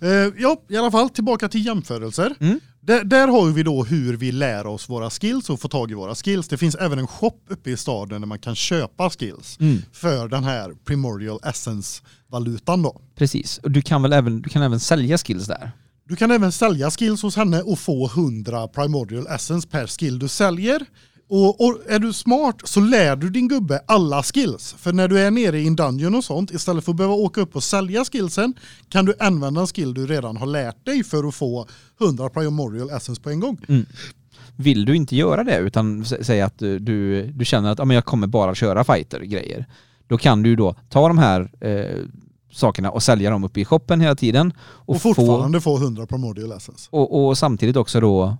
Eh, ja, i alla fall tillbaka till jämförelser. Mm. Där, där har vi då hur vi lär oss våra skills och får tag i våra skills. Det finns även en shop uppe i staden där man kan köpa skills Mm. för den här Primordial Essence-valutan då. Precis, och du kan väl även, du kan även sälja skills där? Du kan även sälja skills hos henne och få 100 Primordial Essence per skill du säljer. Och, och är du smart så lär du din gubbe alla skills. För när du är nere i en dungeon och sånt, istället för att behöva åka upp och sälja skillsen, kan du använda en skill du redan har lärt dig för att få 100 Primordial Essence på en gång. Vill du inte göra det utan sä- säga att du, du, du känner att ja, men jag kommer bara köra fighter-grejer. Då kan du då ta de här eh, sakerna och sälja dem uppe i shoppen hela tiden. Och, Och, få, fortfarande få 100 Primordial Essence. och, och samtidigt också då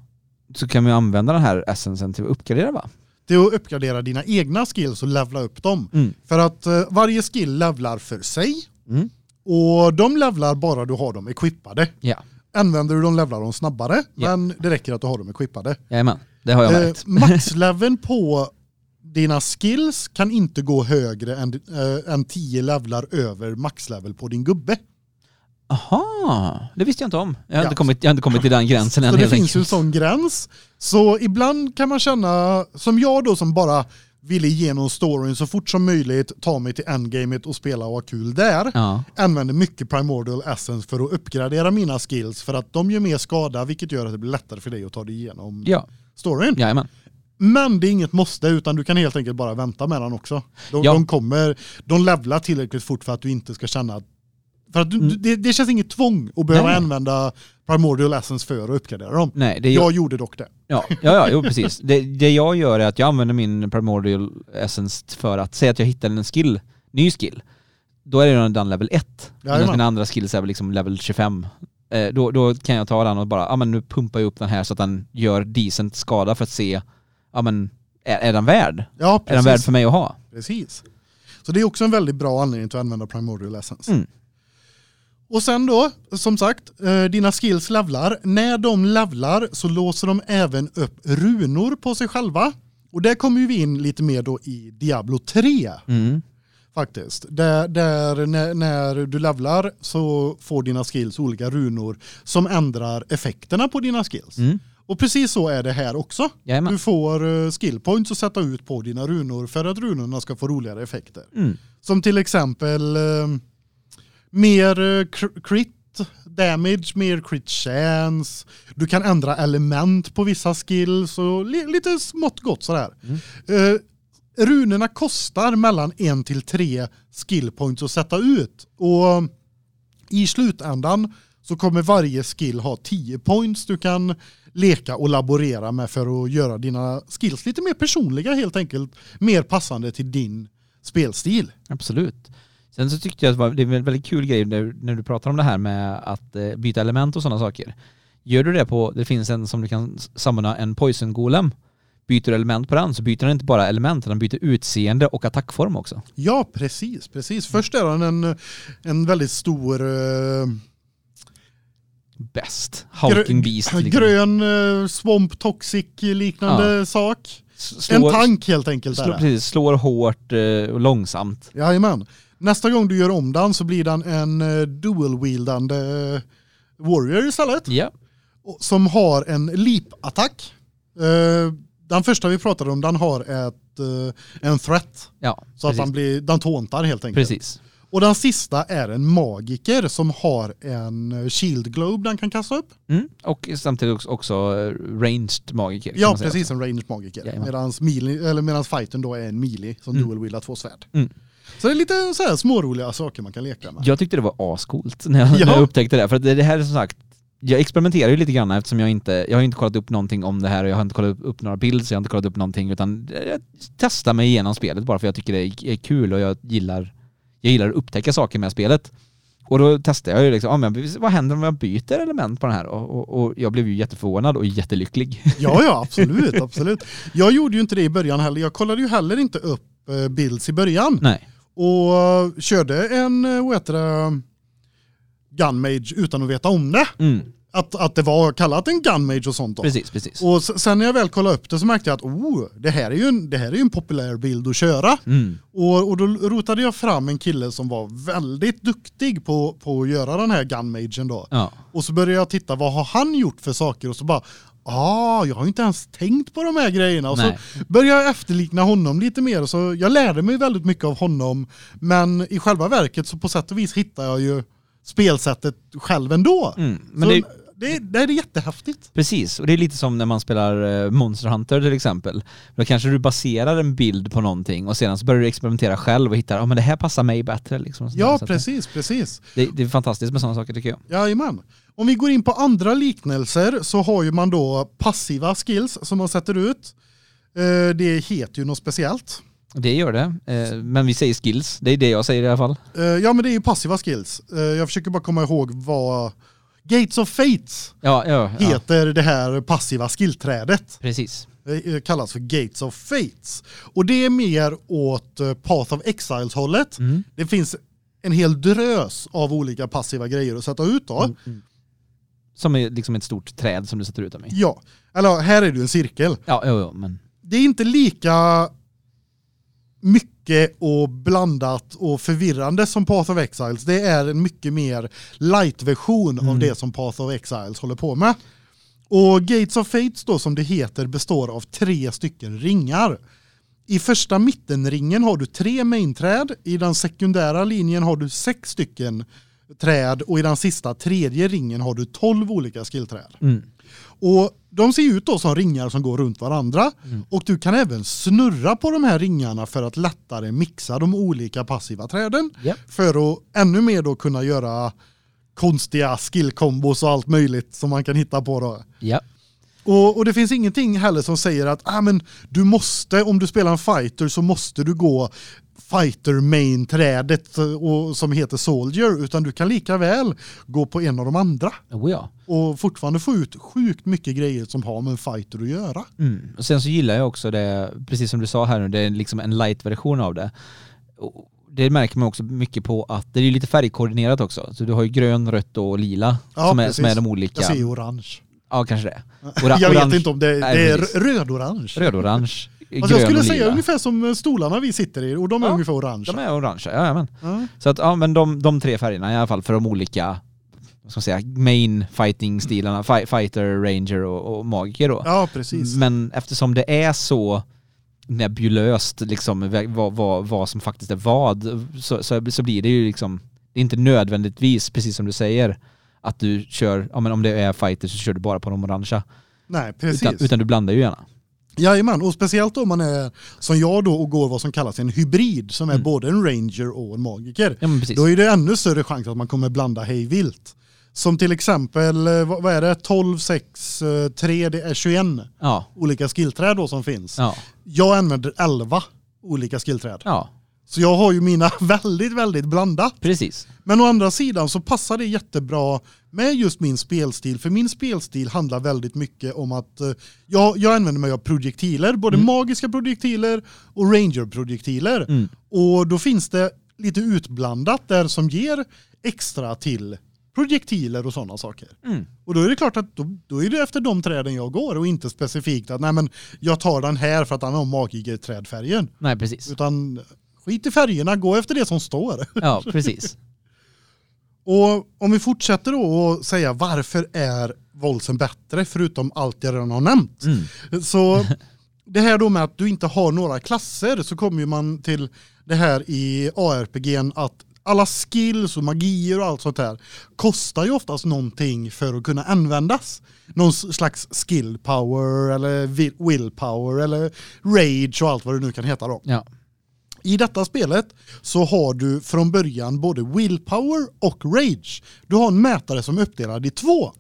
så kan vi använda den här essensen till att uppgradera va? Det är att uppgradera dina egna skills och levla upp dem. Mm. För att eh, varje skill levlar för sig Mm. och de levlar bara du har dem equippade. Ja, Använder du dem levlar de snabbare, Ja. men det räcker att du har dem equippade. jajamän. Det har jag Eh, märkt. maxleveln på dina skills kan inte gå högre än, eh, än 10 levlar över maxlevel på din gubbe. Aha, det visste jag inte om. Jag har, Ja. inte, kommit, jag har inte kommit till den gränsen än Så det finns ju en enkelt. sån gräns. Så ibland kan man känna, som jag då som bara ville igenom storyn så fort som möjligt, ta mig till endgamet och spela och ha kul där. Ja, Använder mycket Primordial Essence för att uppgradera mina skills för att de gör mer skada vilket gör att det blir lättare för dig att ta dig igenom ja, storyn. jajamän. Men det är inget måste utan du kan helt enkelt bara vänta med den också. De, Ja. de kommer, de levlar tillräckligt fort för att du inte ska känna att för att du, Mm. det, det känns inget tvång att behöva Nej. använda Primordial Essence för att uppgradera dem. Nej, det Jag gjorde dock det. Ja, ja, ja jo, precis. Det, det jag gör är att jag använder min Primordial Essence för att säga att jag hittar en skill, ny skill. Då är det redan level 1. Medan mina andra skills är väl liksom level 25. Eh, då, då kan jag ta den och bara, ja men nu pumpar jag upp den här så att den gör decent skada för att se, ja men är, är den värd? Ja, Är den precis. värd för mig att ha? Precis. Så det är också en väldigt bra anledning till att använda Primordial Essence. Mm. Och sen då, som sagt, eh, dina skills levlar. När de levlar så låser de även upp runor på sig själva. Och där kommer ju vi in lite mer då i Diablo 3 Mm. faktiskt. Där, där när, när du levlar så får dina skills olika runor som ändrar effekterna på dina skills. Mm. Och precis så är det här också. Jajamän. Du får uh, skill points att sätta ut på dina runor för att runorna ska få roligare effekter. Mm. Som till exempel eh, mer eh, cr- crit damage, mer crit chance. Du kan ändra element på vissa skills och li lite smått gott sådär. Mm. Eh, runorna kostar mellan en till tre skill points att sätta ut och i slutändan så kommer varje skill ha 10 points du kan leka och laborera med för att göra dina skills lite mer personliga helt enkelt, mer passande till din spelstil. Absolut. Sen så tyckte jag att det var- en väldigt kul grej när, när du pratar om det här med att eh, byta element och sådana saker. Gör du det på, det finns en som du kan samla en poison golem. Byter du element på den så byter den inte bara element, den byter utseende och attackform också. Ja, precis, precis. Först är den en, en väldigt stor eh, Bäst. Hulking Beast. liksom. grön eh, swamp toxic liknande sak. S- en slår- tank helt enkelt. Slår, precis, slår hårt och långsamt. Jajamän. Nästa gång du gör om den så blir den en eh, dual-wieldande eh, warrior istället. Ja. Som har en leap-attack. Eh, Den första vi pratade om den har ett, en threat. Ja, Så att precis. den, blir, den tåntar helt enkelt. precis. Och den sista är en magiker som har en shield globe den kan kasta upp. Mm. Och samtidigt också, ranged magiker. Ja, precis också. en ranged magiker. Eller medans fighten då är en melee som Mm. dual wieldar två svärd. Mm. Så det är lite så här småroliga saker man kan leka med. Jag tyckte det var ascoolt när jag, Ja. när jag upptäckte det. För det, det här är som sagt, jag experimenterar ju lite grann eftersom jag inte, jag har inte kollat upp någonting om det här och jag har inte kollat upp, några bilder, jag har inte kollat upp någonting utan jag testar mig igenom spelet bara för jag tycker det är, kul och jag gillar, jag gillar att upptäcka saker med spelet. Och då testade jag ju liksom, ja, men vad händer om jag byter element på den här? Och, och, och jag blev ju jätteförvånad och jättelycklig. Ja, ja, absolut, absolut. Jag gjorde ju inte det i början heller. Jag kollade ju heller inte upp eh, builds i början. Nej. Och eh, körde en, eh, vad heter det, gunmage utan att veta om det. Mm, Att, att det var kallat en gunmage och sånt då. precis, precis. Och sen när jag väl kollade upp det så märkte jag att oh, det här är ju en, det här är en populär bild att köra. Mm, Och, och då rotade jag fram en kille som var väldigt duktig på, på att göra den här gunmagen då. ja. Och så började jag titta, vad har han gjort för saker? Och så bara, ah, jag har inte ens tänkt på de här grejerna. Och Nej. så började jag efterlikna honom lite mer. Så jag lärde mig väldigt mycket av honom. Men i själva verket så på sätt och vis hittar jag ju spelsättet själv ändå. Mm. Men så det, det, det, är jättehäftigt. Precis, och det är lite som när man spelar eh, Monster Hunter till exempel. Då kanske du baserar en bild på någonting och sedan så börjar du experimentera själv och hittar, ja men det här passar mig bättre. Liksom. Ja, precis, precis. Det, det är fantastiskt med sådana saker tycker jag. Jajamän. Om vi går in på andra liknelser så har ju man då passiva skills som man sätter ut. Eh, Det heter ju något speciellt. Det gör det, eh, men vi säger skills. Det är det jag säger i alla fall. Eh, Ja men det är ju passiva skills. Jag försöker bara komma ihåg vad Gates of Fates Ja, ja, ja heter det här passiva skillträdet. precis. Det kallas för Gates of Fates. Och det är mer åt Path of Exiles hållet. Mm. Det finns en hel drös av olika passiva grejer att sätta ut då. Mm, mm. Som är liksom ett stort träd som du sätter ut dem i. Ja, eller här är det ju en cirkel. Ja, jo, jo, men Det är inte lika mycket och blandat och förvirrande som Path of Exiles. Det är en mycket mer light-version av Mm. det som Path of Exiles håller på med. Och Gates of Fates då som det heter består av tre stycken ringar. I första mittenringen har du tre mainträd, i den sekundära linjen har du sex stycken träd och i den sista tredje ringen har du 12 olika skillträd. Mm. Och de ser ut då som ringar som går runt varandra Mm. och du kan även snurra på de här ringarna för att lättare mixa de olika passiva träden Japp. för att ännu mer då kunna göra konstiga skillkombos och allt möjligt som man kan hitta på då. Ja. Och, och det finns ingenting heller som säger att ah, men du måste, om du spelar en fighter så måste du gå fighter main trädet och, som heter soldier utan du kan lika väl gå på en av de andra Oh, ja. och fortfarande få ut sjukt mycket grejer som har med en fighter att göra. Mm. Och sen så gillar jag också det, precis som du sa här nu, det är liksom en light-version av det. Det märker man också mycket på att det är lite färgkoordinerat också. Så du har ju grön, rött och lila Ja, som, är, som är de olika. Jag ser orange. Ja, kanske det. Ora- jag orange- vet inte om det, Nej, det är röd-orange. Röd-orange, Alltså jag skulle säga ungefär som stolarna vi sitter i och de är Ja, ungefär orange. De är orange, ja, men. Ja. Så att, ja men de, de tre färgerna i alla fall för de olika, vad ska man säga, main fighting-stilarna, fi- fighter, ranger och, och magiker då. ja, precis. Men eftersom det är så nebulöst liksom vad, vad, vad som faktiskt är vad så, så, så blir det ju liksom, det är inte nödvändigtvis, precis som du säger, att du kör, ja men om det är fighter så kör du bara på de orangea. Nej, precis. Utan, utan du blandar ju gärna. Jajamän, och speciellt om man är som jag då och går vad som kallas en hybrid som är Mm. både en ranger och en magiker. Ja. Då är det ännu större chans att man kommer blanda hej vilt. Som till exempel, eh, vad är det, 12, 6, eh, 3, det är 21 Ja, olika skillträd då som finns. ja, Jag använder 11 olika skillträd. ja, Så jag har ju mina väldigt, väldigt blandat. precis. Men å andra sidan så passar det jättebra med just min spelstil. För min spelstil handlar väldigt mycket om att eh, jag, jag använder mig av projektiler, både Mm. magiska projektiler och ranger-projektiler. Mm. Och då finns det lite utblandat där som ger extra till projektiler och sådana saker. Mm. Och då är det klart att då, då är det efter de träden jag går och inte specifikt att nej men jag tar den här för att den har magikerträdfärgen. Nej precis. Utan skit i färgerna, gå efter det som står. Ja, precis. Och om vi fortsätter då och säga varför är Volsen bättre förutom allt jag redan har nämnt. Mm. Så det här då med att du inte har några klasser så kommer man till det här i ARPG'n att alla skills och magier och allt sånt där kostar ju oftast någonting för att kunna användas. Någon slags skill power eller will- willpower eller rage och allt vad det nu kan heta då. Ja. I detta spelet så har du från början både willpower och rage. Du har en mätare som är uppdelad i två.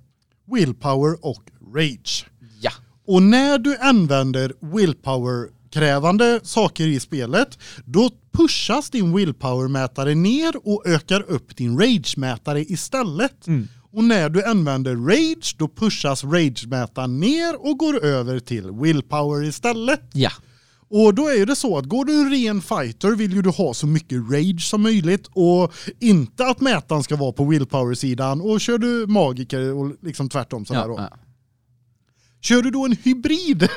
Willpower och rage. Ja. Och när du använder willpower krävande saker i spelet då pushas din willpower-mätare ner och ökar upp din rage-mätare istället. Mm. Och när du använder rage då pushas rage-mätaren ner och går över till willpower istället. Ja. Och då är det så att går du en ren fighter vill ju du ha så mycket rage som möjligt och inte att mätaren ska vara på willpower-sidan och kör du magiker och liksom tvärtom sådär Ja, då. ja. Kör du då en hybrid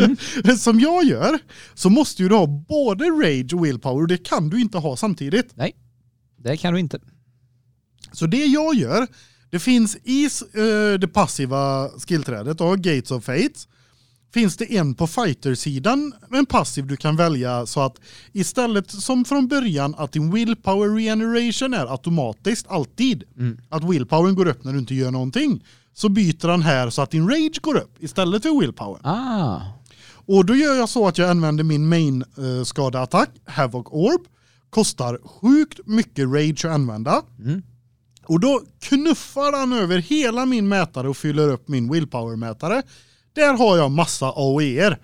som jag gör så måste ju du ha både rage och willpower och det kan du inte ha samtidigt. Nej, det kan du inte. Så det jag gör, det finns i eh, det passiva skillträdet då, Gates of Fate, finns det en på fighter-sidan med en passiv du kan välja så att istället som från början att din willpower regeneration är automatiskt alltid, Mm. att willpowern går upp när du inte gör någonting, så byter han här så att din rage går upp istället för willpower. Ah. Och då gör jag så att jag använder min main eh, skadeattack, Havoc Orb, kostar sjukt mycket rage att använda. Mm. Och då knuffar han över hela min mätare och fyller upp min willpower-mätare. Där har jag massa AOE'er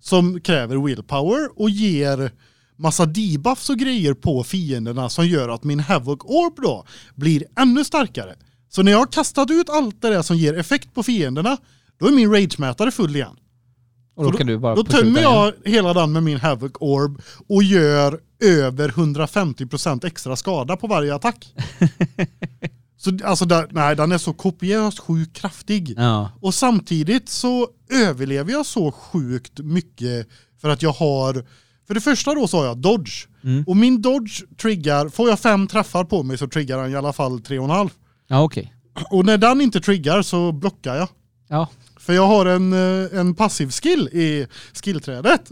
som kräver willpower och ger massa debuffs och grejer på fienderna som gör att min Havoc Orb då blir ännu starkare. Så när jag har kastat ut allt det där som ger effekt på fienderna, då är min rage-mätare full igen. Och då, Så kan du bara Då tömmer den igen. jag hela den med min Havoc Orb och gör över 150% extra skada på varje attack. så alltså där, nej, den är så kopiöst sjukt kraftig. Ja. Och samtidigt så överlever jag så sjukt mycket för att jag har för det första då har jag dodge. Mm. Och min dodge triggar, får jag fem träffar på mig så triggar den i alla fall tre och en halv. Ja, okej. Och när den inte triggar så blockar jag. Ja. För jag har en, eh, en passiv skill i skillträdet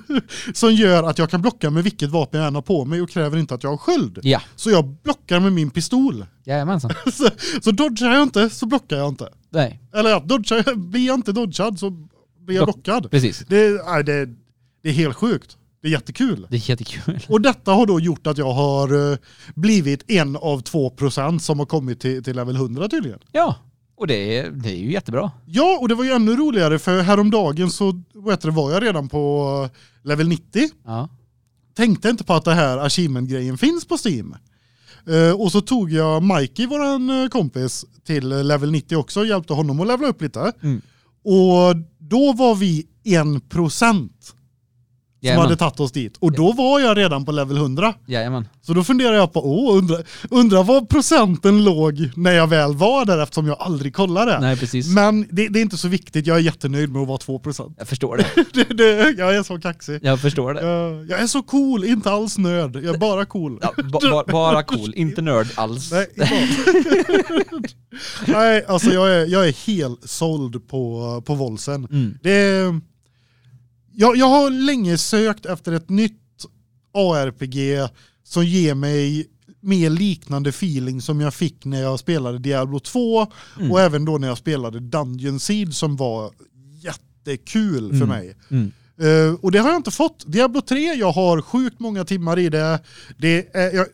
som gör att jag kan blocka med vilket vapen jag än har på mig och kräver inte att jag har sköld. Ja. Så jag blockar med min pistol. Jajamensan. Så, så dodgar jag inte så blockar jag inte. Nej, Eller ja, dodgar, jag- blir jag inte dodgad så blir jag Block- blockad. precis. Det, nej, det, det är helt sjukt. Det är jättekul. Det är jättekul. Och detta har då gjort att jag har eh, blivit en av två procent som har kommit till, till level 100 tydligen. Ja, och det är, det är ju jättebra. Ja, och det var ju ännu roligare för häromdagen så heter det, var jag redan på level 90. Ja. Tänkte inte på att det här achievement-grejen finns på Steam. Eh, och så tog jag Mikey, våran eh, kompis, till level 90 också och hjälpte honom att levela upp lite. Mm. Och då var vi en procent som Jajamän. hade tagit oss dit. Och då var jag redan på level 100. Jajamän. Så då funderar jag på, åh, undra, undra vad procenten låg när jag väl var där eftersom jag aldrig kollade. Nej, precis. Men det, det är inte så viktigt, jag är jättenöjd med att vara 2 procent. Jag förstår det. Det, det, jag är så kaxig. Jag förstår det. Jag, jag är så cool, inte alls nörd. Jag är bara cool. Ja, ba, ba, bara cool, inte nörd alls. Nej. Nej, alltså jag är, jag är helt såld på, på Volsen. Mm. Det, jag, jag har länge sökt efter ett nytt ARPG som ger mig mer liknande feeling som jag fick när jag spelade Diablo 2 Mm. och även då när jag spelade Dungeon Seed som var jättekul för Mm. mig. Mm. Eh, och det har jag inte fått. Diablo 3, jag har sjukt många timmar i det. det är, jag,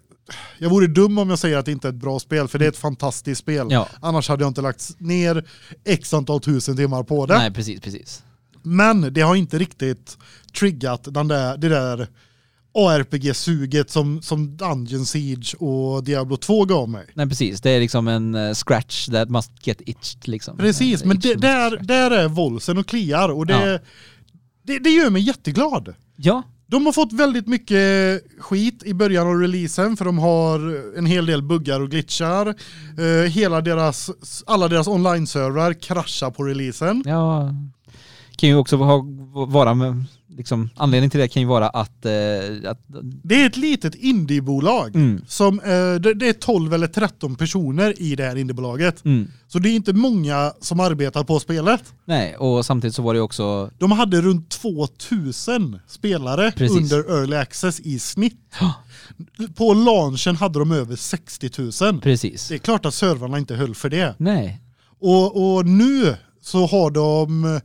jag vore dum om jag säger att det inte är ett bra spel, för det är ett fantastiskt spel. Ja. Annars hade jag inte lagt ner x antal tusen timmar på det. Nej, precis, precis. Men det har inte riktigt triggat den där, det där ARPG-suget som, som Dungeon Siege och Diablo 2 gav mig. Nej, precis. Det är liksom en eh, scratch that must get itched liksom. Precis, Eh, men det, där, där är volsen och kliar och det, Ja. det, det gör mig jätteglad. Ja, De har fått väldigt mycket skit i början av releasen för de har en hel del buggar och glitchar. Eh, hela deras, alla deras online-servrar kraschar på releasen. ja. Kan ju också ha, vara med, liksom, anledningen till det kan ju vara att, eh, att Det är ett litet indiebolag mm, som eh, det, det är 12 eller 13 personer i det här indiebolaget. mm. Så det är inte många som arbetar på spelet. Nej, och samtidigt så var det också, De hade runt 2000 spelare Precis. under early access i snitt. På launchen hade de över 60 000. precis. Det är klart att servrarna inte höll för det. Nej, Och, och nu så har de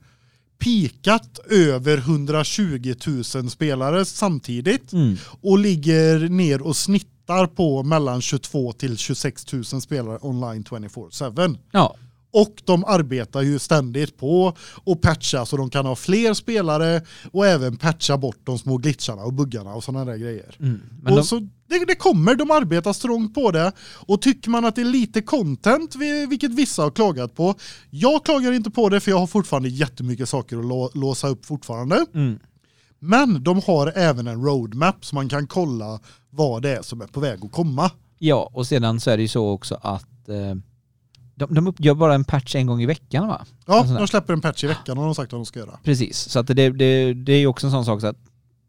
pikat över 120 000 spelare samtidigt mm. och ligger ner och snittar på mellan 22 till 26 000 spelare online 24/7. ja, Och de arbetar ju ständigt på och patcha så de kan ha fler spelare och även patcha bort de små glitcharna och buggarna och sådana där grejer. mm. men och de, så det, det kommer, de arbetar strångt på det. Och tycker man att det är lite content, vi- vilket vissa har klagat på. Jag klagar inte på det för jag har fortfarande jättemycket saker att lå, låsa upp fortfarande. mm. Men de har även en roadmap så man kan kolla vad det är som är på väg att komma. ja, och sedan så är det ju så också att eh, de, de gör bara en patch en gång i veckan va? Ja, Alltså, de släpper en patch i veckan har de sagt att de ska göra. Precis, så att det, det, det är ju också en sån sak så att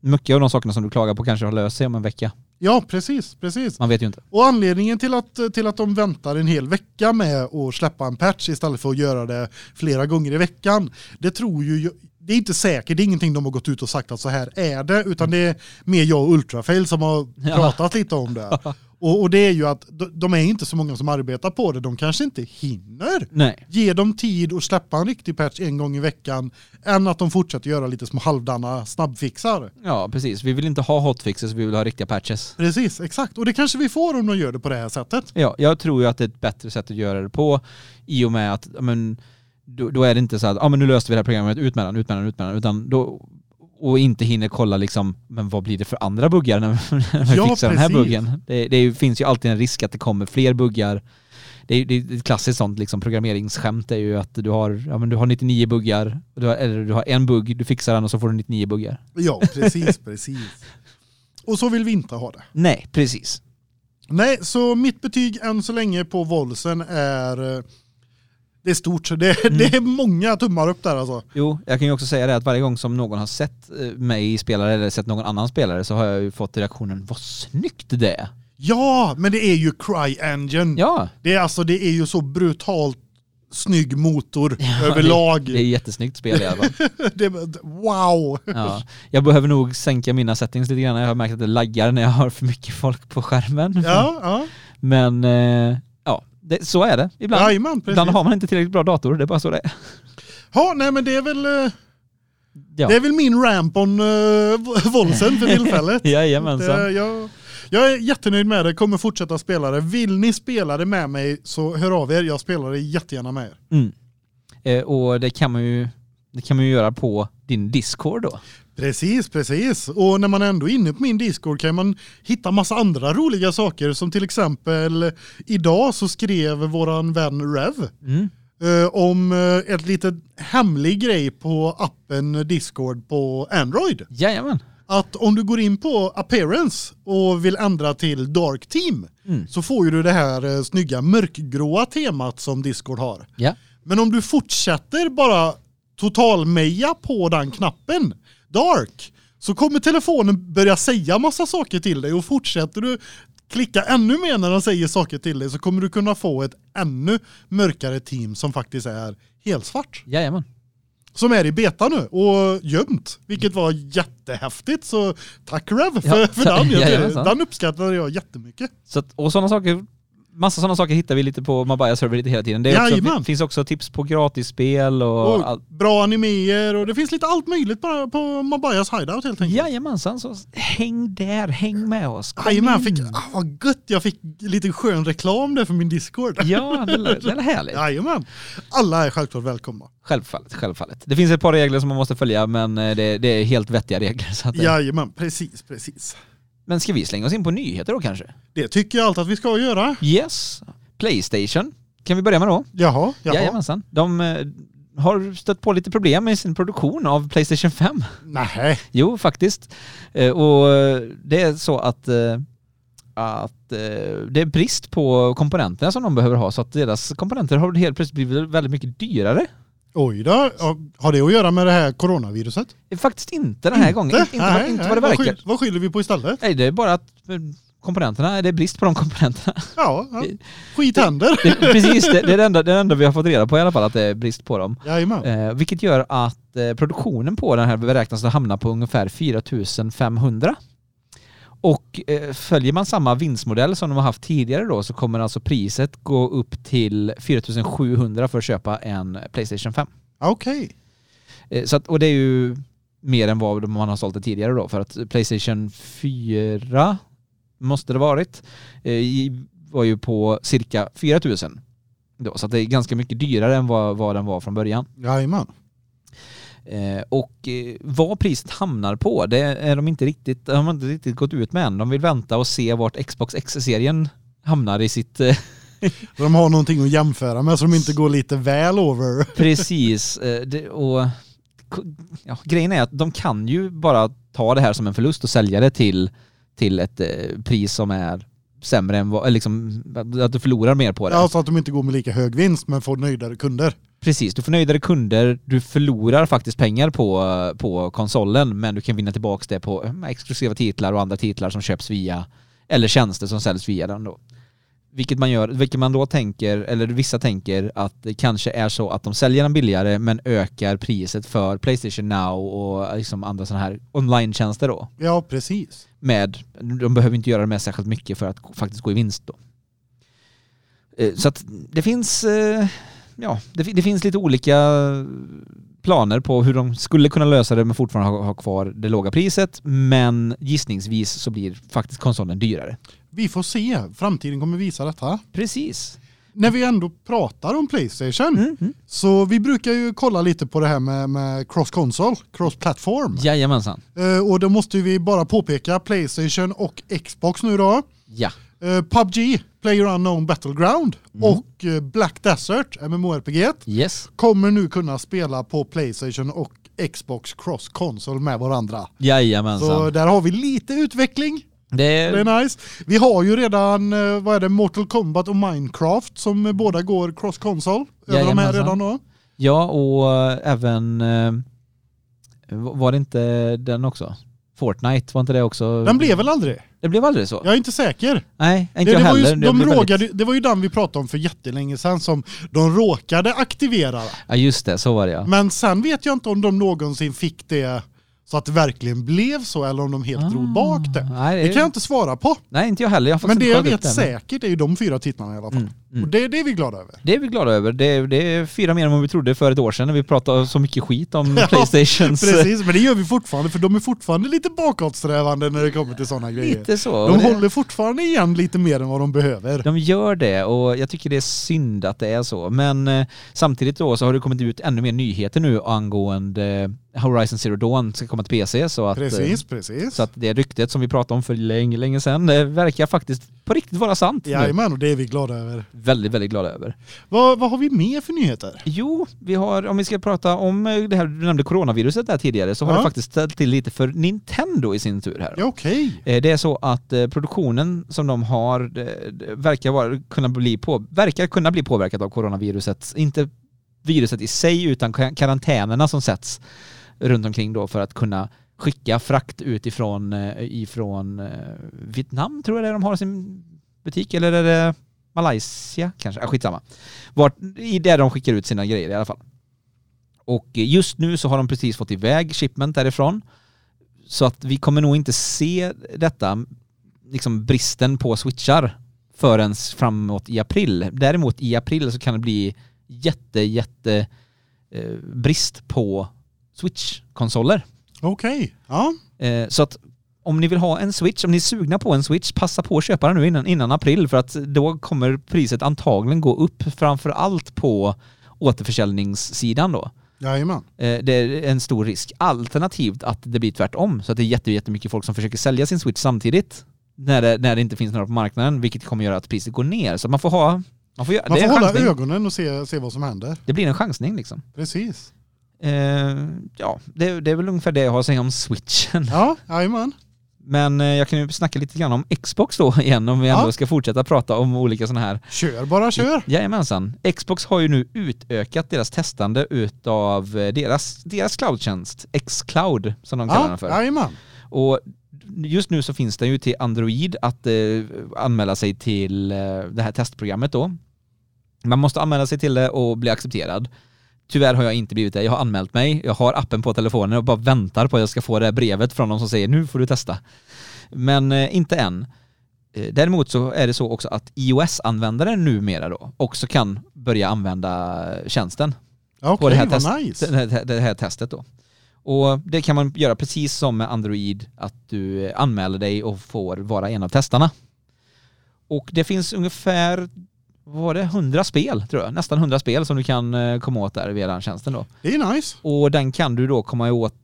mycket av de sakerna som du klagar på kanske har löst sig om en vecka. Ja, precis, precis. Man vet ju inte. Och anledningen till att, till att de väntar en hel vecka med att släppa en patch istället för att göra det flera gånger i veckan, det tror ju det är inte säkert, det är ingenting de har gått ut och sagt att så här är det, utan det är mer jag och Ultrafail som har Ja. pratat lite om det. Och, och det är ju att de, är inte så många som arbetar på det, de kanske inte hinner. Nej. Ge dem tid att släppa en riktig patch en gång i veckan än att de fortsätter göra lite små halvdana snabbfixar. Ja, precis. Vi vill inte ha hotfixes, vi vill ha riktiga patches. Precis, exakt. Och det kanske vi får om de gör det på det här sättet. Ja, jag tror ju att det är ett bättre sätt att göra det på i och med att, men, då, då är det inte så att, ja men nu löste vi det här programmet, ut med den, ut med den, ut med den, utan då, och inte hinner kolla liksom, men vad blir det för andra buggar när vi Ja, fixar den här precis. buggen? Det, det finns ju alltid en risk att det kommer fler buggar. Det är, det är ett klassiskt sånt liksom, programmeringsskämt är ju att du har, ja, men du har 99 buggar, du har, eller du har en bugg, du fixar den och så får du 99 buggar. Ja, precis, precis. Och så vill vi inte ha det. Nej, precis. Nej, så mitt betyg än så länge på Volsen är eh, det är stort. Det, Mm. det är många tummar upp där alltså. Jo, jag kan ju också säga det att varje gång som någon har sett eh, mig spelare eller sett någon annan spelare så har jag ju fått reaktionen vad snyggt det är. Ja, men det är ju Cry Engine. Ja, Det är alltså det är ju så brutalt snygg motor överlag. Det, det är jättesnyggt spel i alla fall. det, wow! Ja. Jag behöver nog sänka mina settings lite grann. Jag har märkt att det laggar när jag har för mycket folk på skärmen. Ja, ja. Men eh, ja, det, så är det ibland. Jajamän, precis. Ibland har man inte tillräckligt bra dator, det är bara så det är. Ja, nej men det är väl, eh, Ja. det är väl min ramp on uh, Volsen för tillfället. Jajamensan. Det, jag, jag är jättenöjd med det, kommer fortsätta spela det. Vill ni spela det med mig så hör av er, jag spelar det jättegärna med er. Mm. Eh, och det kan man ju det kan man ju göra på din Discord då. Precis, precis. Och när man ändå är inne på min Discord kan man hitta massa andra roliga saker som till exempel idag så skrev våran vän Rev Mm. eh, om eh, ett litet hemlig grej på appen Discord på Android. Jajamän. Att om du går in på appearance och vill ändra till dark team Mm. så får ju du det här eh, snygga mörkgråa temat som Discord har. Ja. Men om du fortsätter bara totalmeja på den knappen, dark, så kommer telefonen börja säga massa saker till dig och fortsätter du klicka ännu mer när den säger saker till dig så kommer du kunna få ett ännu mörkare team som faktiskt är helt svart. Jajamän. Som är i beta nu och gömt, vilket var jättehäftigt så tack Rev för, Ja, för den. Jag-. Den uppskattade jag jättemycket. Så att, och sådana saker, massa sådana saker hittar vi lite på Mabaya server lite hela tiden. Det också, finns också tips på gratisspel och, Och allt. bra animéer och det finns lite allt möjligt bara på Mabayas hideout helt enkelt. Jajamensan, så häng där, häng med oss. Jajamän, fick, ah, vad gött jag fick lite skön reklam där för min Discord. Ja, det är, det är härligt. Jajamän. Alla är självklart välkomna. Självfallet, självfallet. Det finns ett par regler som man måste följa men eh, det, det är helt vettiga regler. Så att, eh, Jajamän, precis, precis. Men ska vi slänga oss in på nyheter då kanske? Det tycker jag alltid att vi ska göra. Yes. Playstation kan vi börja med då. Jaha, jaha. Jajamensan. De eh, har stött på lite problem med sin produktion av Playstation 5. Nej. Jo, faktiskt. Eh, Och eh, det är så att, eh, att eh, det är brist på komponenterna som de behöver ha så att deras komponenter har helt plötsligt blivit väldigt mycket dyrare. Oj då. Har det att göra med det här coronaviruset? Faktiskt inte den här gången. Inte, inte, Nej, inte nej. vad det Vad, verkar. skyll, vad skyller vi på istället? Nej, det är bara att eh, komponenterna, det är brist på de komponenterna. Ja, ja. skit händer. Det, precis, det, det, är det, enda, det det enda vi har fått reda på i alla fall, att det är brist på dem. Jajamän. Eh, vilket gör att eh, produktionen på den här beräknas att hamna på ungefär 4500. Och eh, följer man samma vinstmodell som de har haft tidigare då så kommer alltså priset gå upp till 4700 för att köpa en Playstation 5. Okej. Eh, så att, och det är ju mer än vad man har sålt det tidigare då för att Playstation 4 måste det varit eh, var ju på cirka 4000 då, så att det är ganska mycket dyrare än vad, vad den var från början. Jajamän. Eh, och eh, vad priset hamnar på, det är de inte riktigt, de har inte riktigt gått ut med än. De vill vänta och se vart Xbox X-serien hamnar i sitt... Eh, De har någonting att jämföra med så de inte går lite väl over. precis. Det, och ja, grejen är att de kan ju bara ta det här som en förlust och sälja det till, till ett pris som är sämre än vad, liksom, att du förlorar mer på det. Ja, så att de inte går med lika hög vinst men får nöjdare kunder. Precis, du får nöjdare kunder, du förlorar faktiskt pengar på, på konsolen men du kan vinna tillbaka det på eh, exklusiva titlar och andra titlar som köps via, eller tjänster som säljs via den då. Vilket man gör, vilket man då tänker, eller vissa tänker att det kanske är så att de säljer den billigare men ökar priset för Playstation Now och liksom andra sådana här online-tjänster då. Ja, precis. Med, de behöver inte göra det med särskilt mycket för att faktiskt gå i vinst då. Eh, Så att det finns, eh, ja, det, det finns lite olika planer på hur de skulle kunna lösa det men fortfarande ha, ha kvar det låga priset. Men gissningsvis så blir faktiskt konsolen dyrare. Vi får se. Framtiden kommer visa detta. Precis. När vi ändå pratar om Playstation Mm, mm. så vi brukar ju kolla lite på det här med, med cross-console, cross-platform. Jajamensan. Eh, och då måste vi bara påpeka Playstation och Xbox nu då. Ja. Eh, PubG, Player Unknown Battleground Mm. och eh, Black Desert, MMORPG, Yes. kommer nu kunna spela på Playstation och Xbox cross-console med varandra. Jajamensan. Så där har vi lite utveckling. det Det är, är nice. Vi har ju redan, eh, vad är det, Mortal Kombat och Minecraft som eh, båda går cross-console. Över de här redan då. ja, och även... Var det inte den också? Fortnite, var inte det också? Den blev väl aldrig? Det blev aldrig så? Jag är inte säker. Nej, inte Det, jag det, var heller. ju, Det de råkade, väldigt- det var ju den vi pratade om för jättelänge sedan som de råkade aktivera. Ja just det, så var det ja. Men sen vet jag inte om de någonsin fick det så att det verkligen blev så eller om de helt drog bak det. Nej, Det kan jag inte svara på. Nej, inte jag heller. Jag Men det jag vet det. säkert är ju de fyra titlarna i alla fall. Mm, mm. Och det, det är vi glada över. Det är vi glada över. Det det är fyra mer än vad vi trodde för ett år sedan när vi pratade så mycket skit om Ja, Playstations. Precis, men det gör vi fortfarande för de är fortfarande lite bakåtsträvande när det kommer till sådana grejer. Lite så. De Det- håller fortfarande igen lite mer än vad de behöver. De gör det och jag tycker det är synd att det är så. Men eh, samtidigt då så har det kommit ut ännu mer nyheter nu angående eh, Horizon Zero Dawn ska komma till PC så att, eh, Precis, precis. så att det ryktet som vi pratade om för länge, länge sedan det verkar faktiskt på riktigt vara sant. Jajamän, och det är vi glada över. Väldigt, väldigt glada över. Vad, vad har vi mer för nyheter? Jo, vi har, om vi ska prata om eh, det här, du nämnde coronaviruset där tidigare, så har Ja. det faktiskt ställt till lite för Nintendo i sin tur här. Ja, okej. Eh, Det är så att eh, produktionen som de har verkar, vara, kunna bli på, verkar kunna bli påverkad av coronaviruset. Inte viruset i sig utan ka- karantänerna som sätts runt omkring då för att kunna skicka frakt utifrån ifrån Vietnam tror jag det är de har sin butik eller är det Malaysia kanske? Ja, skitsamma. Vart, I där de skickar ut sina grejer i alla fall. Och just nu så har de precis fått iväg shipment därifrån. Så att vi kommer nog inte se detta, liksom bristen på switchar förrän framåt i april. Däremot i april så kan det bli jätte, jätte eh, brist på Switch-konsoler. Okej. Ja. Eh, så att om ni vill ha en Switch, om ni är sugna på en Switch, passa på att köpa den nu innan, innan april för att då kommer priset antagligen gå upp framför allt på återförsäljningssidan då. Jajamän. Eh, Det är en stor risk. Alternativt att det blir tvärtom, så att det är jätte- jättemycket folk som försöker sälja sin Switch samtidigt när det, när det inte finns några på marknaden, vilket kommer göra att priset går ner. Så man får ha... Man får, Man får hålla chansning. ögonen och se, se vad som händer. det blir en chansning liksom. Precis. Eh, ja, det, det är väl ungefär det jag har att säga om Switchen. Ja, jajamän. Men eh, jag kan ju snacka lite grann om Xbox då igen om vi ändå Ja. ska fortsätta prata om olika sådana här Kör bara kör. Jajamensan. Xbox har ju nu utökat deras testande utav eh, deras, deras cloudtjänst, Xcloud som de kallar Ja, den för. jajamän. Och just nu så finns det ju till Android att eh, anmäla sig till eh, det här testprogrammet då. Man måste anmäla sig till det och bli accepterad. Tyvärr har jag inte blivit det. Jag har anmält mig, jag har appen på telefonen och bara väntar på att jag ska få det här brevet från dem som säger nu får du testa. Men eh, inte än. Eh, Däremot så är det så också att iOS-användare numera då också kan börja använda tjänsten Okej, på det här, test, nice. det, här, det här testet då. Och det kan man göra precis som med Android, att du anmäler dig och får vara en av testarna. Och det finns ungefär, vad var det, 100 spel tror jag, nästan 100 spel som du kan eh, komma åt där via den tjänsten då. Det är nice. Och den kan du då komma åt,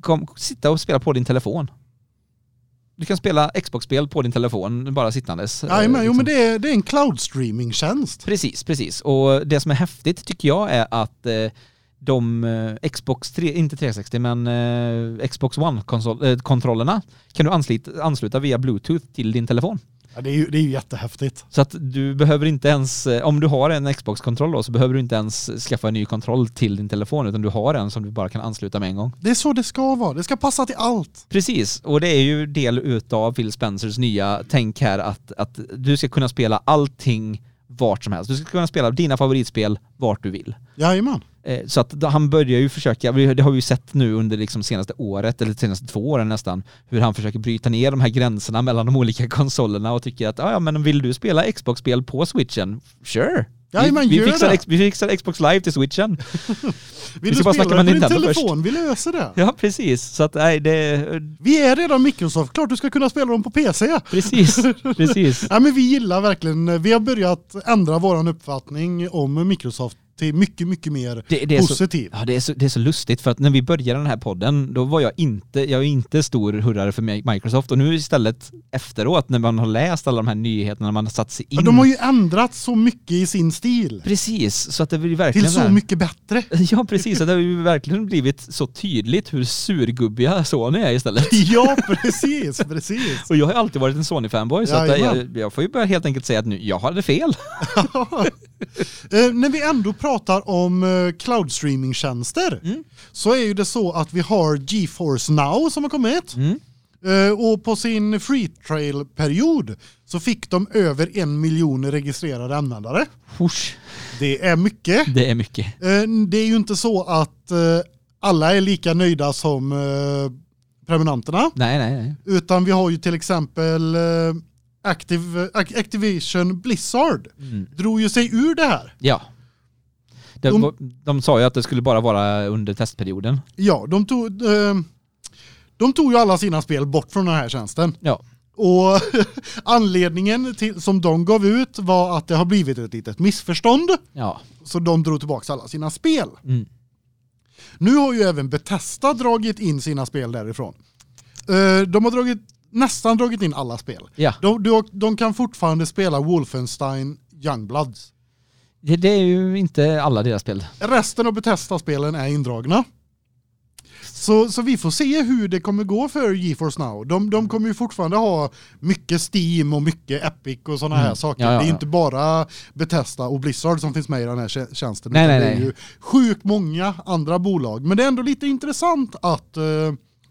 kom, sitta och spela på din telefon. Du kan spela Xbox-spel på din telefon bara sittandes. eh, Jajamän, jo liksom. men det är, det är en cloud streaming-tjänst. Precis, precis. Och det som är häftigt tycker jag är att eh, de eh, Xbox 3, inte 360 men eh, Xbox One-kontrollerna kan du ansluta, ansluta via Bluetooth till din telefon. Ja, det, är ju, det är ju jättehäftigt. Så att du behöver inte ens, eh, om du har en Xbox-kontroll då, så behöver du inte ens skaffa en ny kontroll till din telefon utan du har en som du bara kan ansluta med en gång. Det är så det ska vara. Det ska passa till allt. Precis, och det är ju del utav Phil Spencers nya tänk här att, att du ska kunna spela allting vart som helst. Du ska kunna spela dina favoritspel vart du vill. Jajamän. Eh, Så att han börjar ju försöka, vi- det har vi ju sett nu under liksom senaste året, eller senaste två åren nästan, hur han försöker bryta ner de här gränserna mellan de olika konsolerna och tycker att "Ah, ja men vill du spela Xbox-spel på switchen, sure. Jajamän, vi, vi, gör fixar, det. X- vi fixar Xbox live till switchen. Vill ska du spela snacka med på din telefon? Vi löser det. Ja precis, så att nej det, Vi är redan Microsoft. Klart du ska kunna spela dem på PC. precis, precis. Ja, men vi gillar verkligen, vi har börjat ändra våran uppfattning om Microsoft till mycket, mycket mer Det, det, är så, positiv. ja, det, är så, det är så lustigt för att när vi började den här podden då var jag inte, jag är inte stor hurrare för Mi- Microsoft och nu istället efteråt när man har läst alla de här nyheterna, när man har satt sig in. Ja, de har ju ändrat så mycket i sin stil. Precis, så att det blir verkligen Till så här- mycket bättre. Ja precis, att det har ju verkligen blivit så tydligt hur surgubbiga Sony är istället. Ja, precis, precis. Och jag har alltid varit en Sony-fanboy så att jag, jag får ju bara helt enkelt säga att nu, jag hade fel. Eh, när vi ändå pratar om eh, cloud streaming-tjänster Mm. så är ju det så att vi har GeForce Now som har kommit. Mm. Eh, Och på sin free trail-period så fick de över en miljon registrerade användare. Husch, Det är mycket. det är mycket. Eh, Det är ju inte så att alla är lika nöjda som prenumeranterna. Nej, nej, nej. Utan vi har ju till exempel eh, Active, Ac- Activation Blizzard Mm. drog ju sig ur det här. Ja. De, De- de, de sa ju att det skulle bara vara under testperioden. Ja, de tog, eh, de tog ju alla sina spel bort från den här tjänsten. Ja. Och anledningen till, som de gav ut var att det har blivit ett litet missförstånd. Ja. Så de drog tillbaka alla sina spel. Mm. Nu har ju även Bethesda dragit in sina spel därifrån. Eh, De har dragit, nästan dragit in alla spel. Ja. De, de, de kan fortfarande spela Wolfenstein Youngbloods. Det, är ju inte alla deras spel. Resten av Bethesda-spelen är indragna. Så, så vi får se hur det kommer gå för GeForce Now. De, de kommer ju fortfarande ha mycket Steam och mycket Epic och sådana här Mm. saker. Ja, ja, Det är ja. inte bara Bethesda och Blizzard som finns med i den här tjä- tjänsten. Nej, nej, det är nej. ju sjukt många andra bolag. Men det är ändå lite intressant att eh,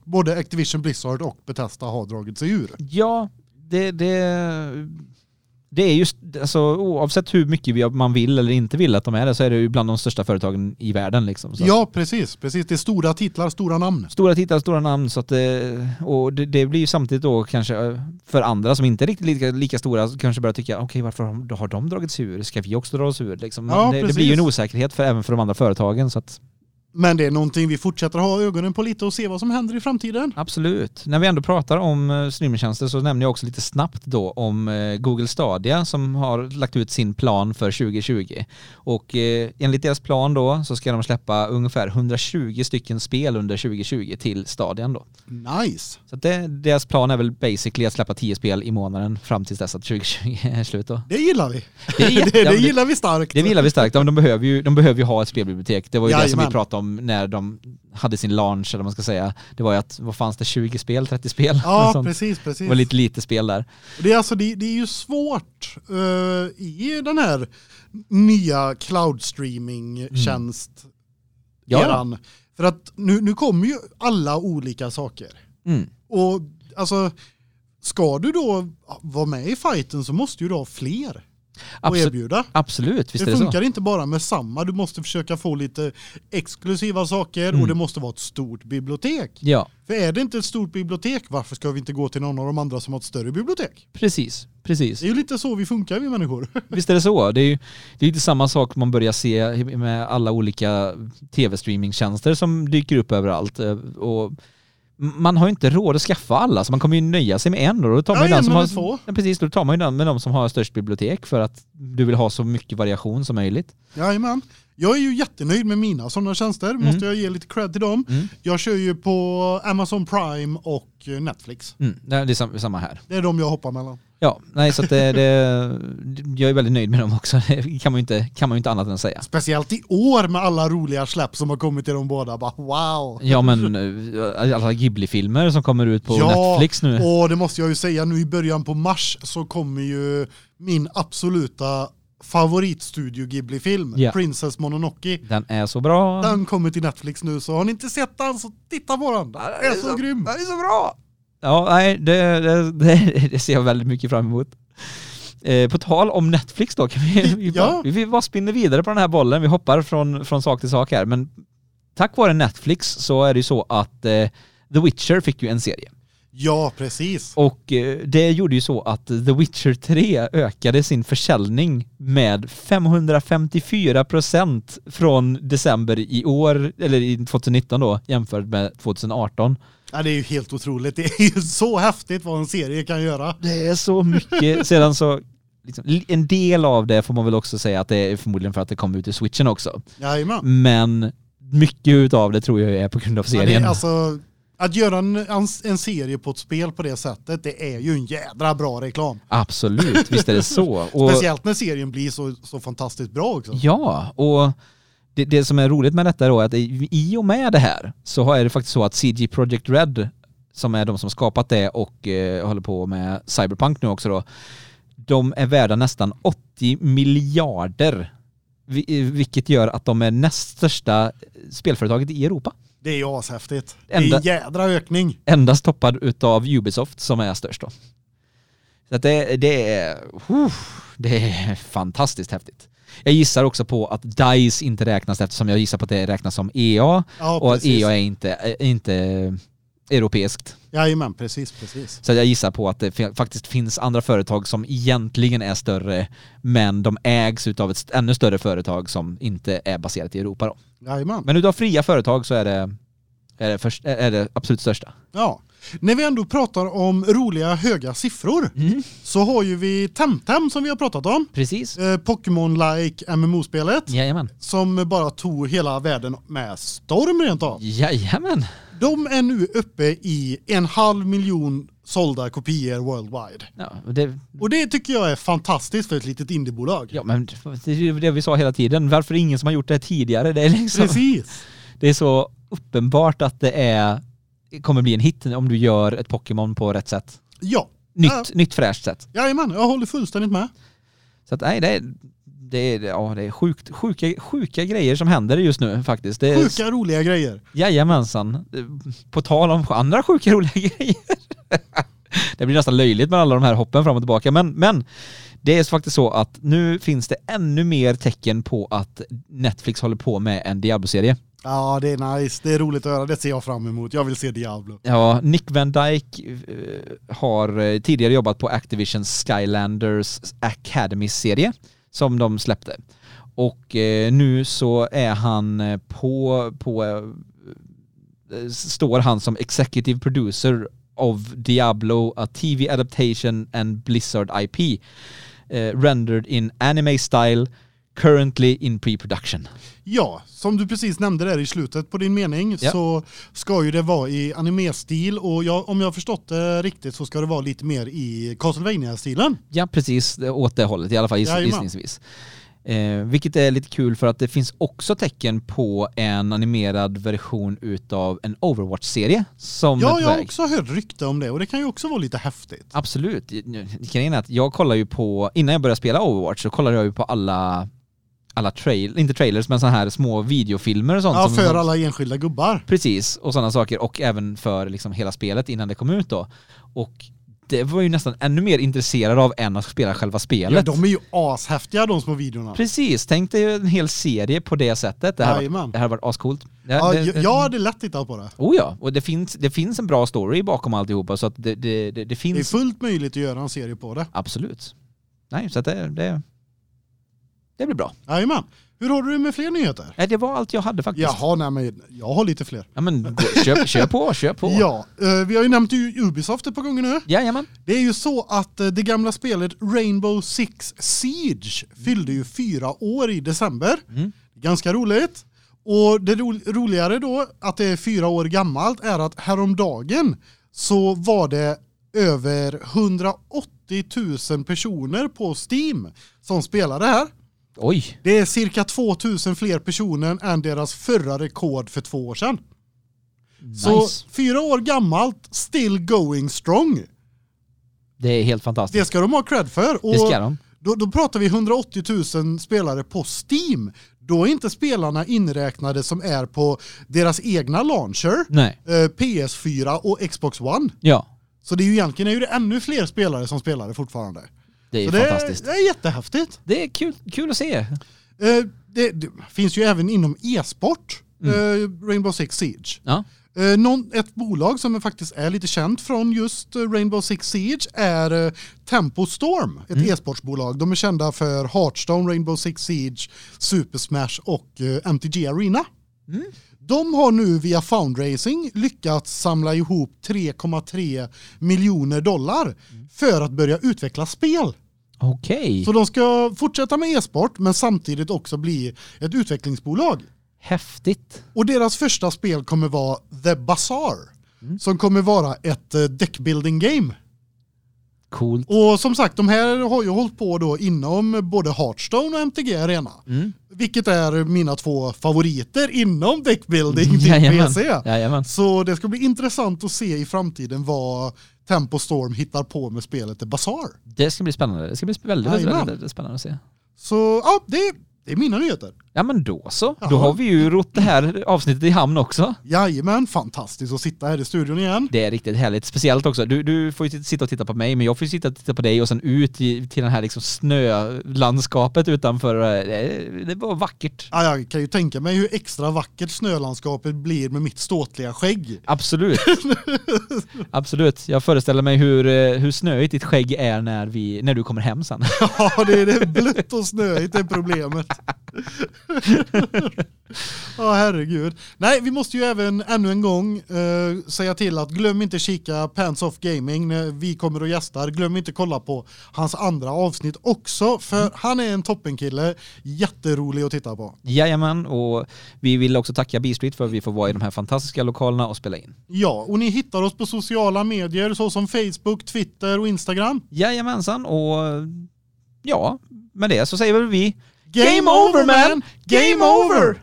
både Activision Blizzard och Bethesda har dragit sig ur. Ja, det, det, det är just, alltså oavsett hur mycket vi- man vill eller inte vill att de är det så är det ju bland de största företagen i världen liksom. Så. Ja, precis. precis. Det är stora titlar, stora namn. Stora titlar, stora namn så att det, och det, det blir ju samtidigt då kanske eh, för andra som inte är riktigt lika, lika stora kanske börjar tycka okej varför har de, har de dragit sig ur? Ska vi också dra oss ur? Liksom. Ja, det, det blir ju en osäkerhet för, även för de andra företagen så att Men det är någonting vi fortsätter ha ögonen på lite och se vad som händer i framtiden. Absolut. När vi ändå pratar om eh, streamingtjänster så nämner jag också lite snabbt då om eh, Google Stadia som har lagt ut sin plan för 2020. Och eh, enligt deras plan då så ska de släppa ungefär 120 stycken spel under 2020 till Stadian då. Nice. Så det, deras plan är väl basically att släppa 10 spel i månaden fram tills dess att 2020 är slut då. Det gillar vi. Det det, det gillar vi starkt. Det gillar vi starkt. De behöver ju, de behöver ju ha ett spelbibliotek. Det var ju det som vi Jajamän. pratade om när de hade sin launch, eller vad man ska säga. Det var ju att, vad fanns det, 20 spel, 30 spel? Ja, sånt. precis, Det precis. var lite lite spel där. Det, är alltså, det, det är ju svårt eh, i den här nya cloud streaming tjänst Ja, ja. För att nu, nu kommer ju alla olika saker. Mm. Och alltså, ska du då vara med i fighten så måste ju du ha fler Absolut, erbjuda. absolut, visst det är det funkar så. inte bara med samma, du måste försöka få lite exklusiva saker Mm. och det måste vara ett stort bibliotek. Ja, För är det inte ett stort bibliotek, varför ska vi inte gå till någon av de andra som har ett större bibliotek? precis, precis. Det är ju lite så vi funkar vi människor. Visst är det så. Det är ju det är inte samma sak man börjar se med alla olika tv-streamingtjänster som dyker upp överallt. Eh, Och man har ju inte råd att skaffa alla, så man kommer ju nöja sig med en. Och då tar man ju den en som har, två. ja, precis, då tar man ju den med de som har störst bibliotek för att du vill ha så mycket variation som möjligt. Jajamän. Jag är ju jättenöjd med mina sådana tjänster, måste jag ge lite cred till dem. Mm. Jag kör ju på Amazon Prime och Netflix. Mm, det är sam- samma här. Det är de jag hoppar mellan. Ja, nej så att det, det, jag är väldigt nöjd med dem också. Det kan man ju inte, kan man inte annat än säga. Speciellt i år med alla roliga släpp som har kommit till de båda. Bara, wow! Ja men eh, alla Ghibli-filmer som kommer ut på Netflix nu. och det måste jag ju säga nu i början på mars så kommer ju min absoluta favoritstudio Ghibli-film, Ja. Princess Mononoke. Den är så bra. Den kommer till Netflix nu så har ni inte sett den så titta på den. Den är så grym. Den är så bra! Ja, nej, det, det, det, det ser jag väldigt mycket fram emot. Eh, på tal om Netflix då, kan vi, vi, Ja. bara, vi bara spinner vidare på den här bollen. Vi hoppar från, från sak till sak här. Men tack vare Netflix så är det ju så att eh, The Witcher fick ju en serie. Ja, precis. Och eh, det gjorde ju så att The Witcher 3 ökade sin försäljning med 554% från december i år, eller i 2019 då, jämfört med 2018. Ja, det är ju helt otroligt. Det är ju så häftigt vad en serie kan göra. Det är så mycket. Sedan så, liksom, en del av det får man väl också säga att det är förmodligen för att det kom ut i switchen också. Jajamän. Men mycket utav det tror jag är på grund av Ja, det serien. är alltså, att göra en, en serie på ett spel på det sättet, det är ju en jädra bra reklam. Absolut, visst är det så. Och, Speciellt när serien blir så, så fantastiskt bra också. Ja, och det, det som är roligt med detta då är att i och med det här så är det faktiskt så att CG Project Red, som är de som skapat det och eh, håller på med Cyberpunk nu också då, de är värda nästan 80 miljarder, vi- vilket gör att de är näst största spelföretaget i Europa. Det är ju ashäftigt. Det är Enda- en jädra ökning. Endast toppad utav Ubisoft som är störst då. Så att det, det, är, uff, det är fantastiskt häftigt. Jag gissar också på att DICE inte räknas eftersom jag gissar på att det räknas som EA Ja, och att precis. EA är inte, inte europeiskt. Jajamän, precis, precis. Så jag gissar på att det faktiskt finns andra företag som egentligen är större men de ägs utav ett ännu större företag som inte är baserat i Europa då. Jajamän. Men utav fria företag så är det, är det, först, är det absolut största. Ja. När vi ändå pratar om roliga höga siffror så har ju vi Temtem som vi har pratat om. Precis. Eh, Pokémon-like MMO-spelet Jajamän. som bara tog hela världen med storm rent av. Jajamän. De är nu uppe i en halv miljon sålda kopior worldwide. Ja, och det, Och det tycker jag är fantastiskt för ett litet indiebolag. ja, men det är ju det vi sa hela tiden. Varför är det ingen som har gjort det tidigare? Det är, liksom, Precis. det är så uppenbart att det är kommer bli en hit om du gör ett Pokémon på rätt sätt. Ja. Nytt, Ja. nytt fräscht sätt. Jajamän, jag håller fullständigt med. Så att nej, det är, det är, ja, det är sjukt, sjuka, sjuka grejer som händer just nu faktiskt. Det är, Sjuka roliga grejer. Jajamensan. På tal om andra sjuka roliga grejer. Det blir nästan löjligt med alla de här hoppen fram och tillbaka. Men, men det är faktiskt så att nu finns det ännu mer tecken på att Netflix håller på med en Diablo-serie. Ja, det är nice. Det är roligt att höra. Det ser jag fram emot. Jag vill se Diablo. Ja, Nick Van Dyke eh, har eh, tidigare jobbat på Activisions Skylanders Academy-serie som de släppte. Och eh, nu så är han eh, på, på eh, står han som executive producer of Diablo, a TV adaptation and Blizzard IP eh, rendered in anime style currently in pre-production. Ja, som du precis nämnde där i slutet på din mening Ja. så ska ju det vara i anime-stil och jag, om jag har förstått det riktigt så ska det vara lite mer i Castlevania-stilen. Ja, precis åt det hållet i alla fall giss, gissningsvis. Eh, vilket är lite kul för att det finns också tecken på en animerad version utav en Overwatch-serie som Ja, jag har också hört rykte om det och det kan ju också vara lite häftigt. Absolut. Grejen är att jag kollar ju på, innan jag började spela Overwatch så kollade jag ju på alla, alla trail, inte trailers men sådana här små videofilmer och sånt. Ja, för som, alla enskilda gubbar. Precis, och sådana saker och även för liksom hela spelet innan det kom ut då. Och det var ju nästan ännu mer intresserad av än att spela själva spelet. Ja, de är ju ashäftiga de små videorna. Precis, tänk dig en hel serie på det sättet. Det här, Jajamän. det här varit ascoolt. Ja, det, jag, jag hade lätt tittat på det. Oh ja, och det finns, det finns en bra story bakom alltihopa så att det, det, det, det Det är finns... fullt möjligt att göra en serie på det. Absolut. Nej, så att det, det, det blir bra. Jajamän. Hur har du det med fler nyheter? Nej, det var allt jag hade faktiskt. Jaha, nej men jag har lite fler. Ja men köp, kör på, kör på. Ja, eh, vi har ju nämnt Ubisoft ett par gånger nu. Jajamän. Det är ju så att eh, det gamla spelet Rainbow Six Siege fyllde ju fyra år i december. Mm. Ganska roligt. Och det ro roligare då att det är fyra år gammalt är att häromdagen så var det över 180 000 personer på Steam som spelade här. Oj. Det är cirka 2000 fler personer än deras förra rekord för två år sedan. Så Nice. fyra år gammalt, still going strong. Det är helt fantastiskt. Det ska de ha cred för. Och Det ska de. Då, då pratar vi 180 000 spelare på Steam. Då är inte spelarna inräknade som är på deras egna launcher, Nej. eh, PS4 och Xbox One. Ja. Så det är ju egentligen är ju det ännu fler spelare som spelar det fortfarande. Det är Så det, fantastiskt. är, det är jättehäftigt. Det är kul, kul att se. Eh, det, det finns ju även inom e-sport, Mm. eh, Rainbow Six Siege. Ja. Eh, någon, ett bolag som faktiskt är lite känt från just eh, Rainbow Six Siege är eh, Tempo Storm, ett Mm. e-sportsbolag. De är kända för Hearthstone, Rainbow Six Siege, Super Smash och eh, MTG Arena. Mm. De har nu via fundraising lyckats samla ihop 3,3 miljoner dollar Mm. för att börja utveckla spel. Okej. Så de ska fortsätta med e-sport men samtidigt också bli ett utvecklingsbolag. Häftigt. Och deras första spel kommer vara The Bazaar. Mm. Som kommer vara ett eh, deckbuilding game. Coolt. Och som sagt, de här har ju hållit på då inom både Hearthstone och MTG Arena. Mm. Vilket är mina två favoriter inom deckbuilding till. PC. Jajamän. Så det ska bli intressant att se i framtiden vad Tempo Storm hittar på med spelet The Bazaar. Det ska bli spännande. Det ska bli väldigt, väldigt, väldigt spännande att se. Så ja, det, det är mina nyheter. Ja men då så. Ja. Då har vi ju rott det här avsnittet i hamn också. Jajamän, fantastiskt att sitta här i studion igen. Det är riktigt härligt. Speciellt också, du, du får ju sitta och titta på mig, men jag får ju sitta och titta på dig och sen ut i, till det här liksom snölandskapet utanför. Det, det var vackert. Ja, jag kan ju tänka mig hur extra vackert snölandskapet blir med mitt ståtliga skägg. Absolut. Absolut. Jag föreställer mig hur, eh, hur snöigt ditt skägg är när, vi, när du kommer hem sen. Ja, det är det blött och snöigt är problemet. Ja, herregud. Nej, vi måste ju även ännu en gång eh, säga till att glöm inte kika Pants Off Gaming när vi kommer och gästar. Glöm inte kolla på hans andra avsnitt också, för han är en toppenkille. Jätterolig att titta på. Jajamän, och vi vill också tacka B-Street för att vi får vara i de här fantastiska lokalerna och spela in. Ja, och ni hittar oss på sociala medier såsom Facebook, Twitter och Instagram. Jajamensan, och ja, med det så säger väl vi Game over man! Game over!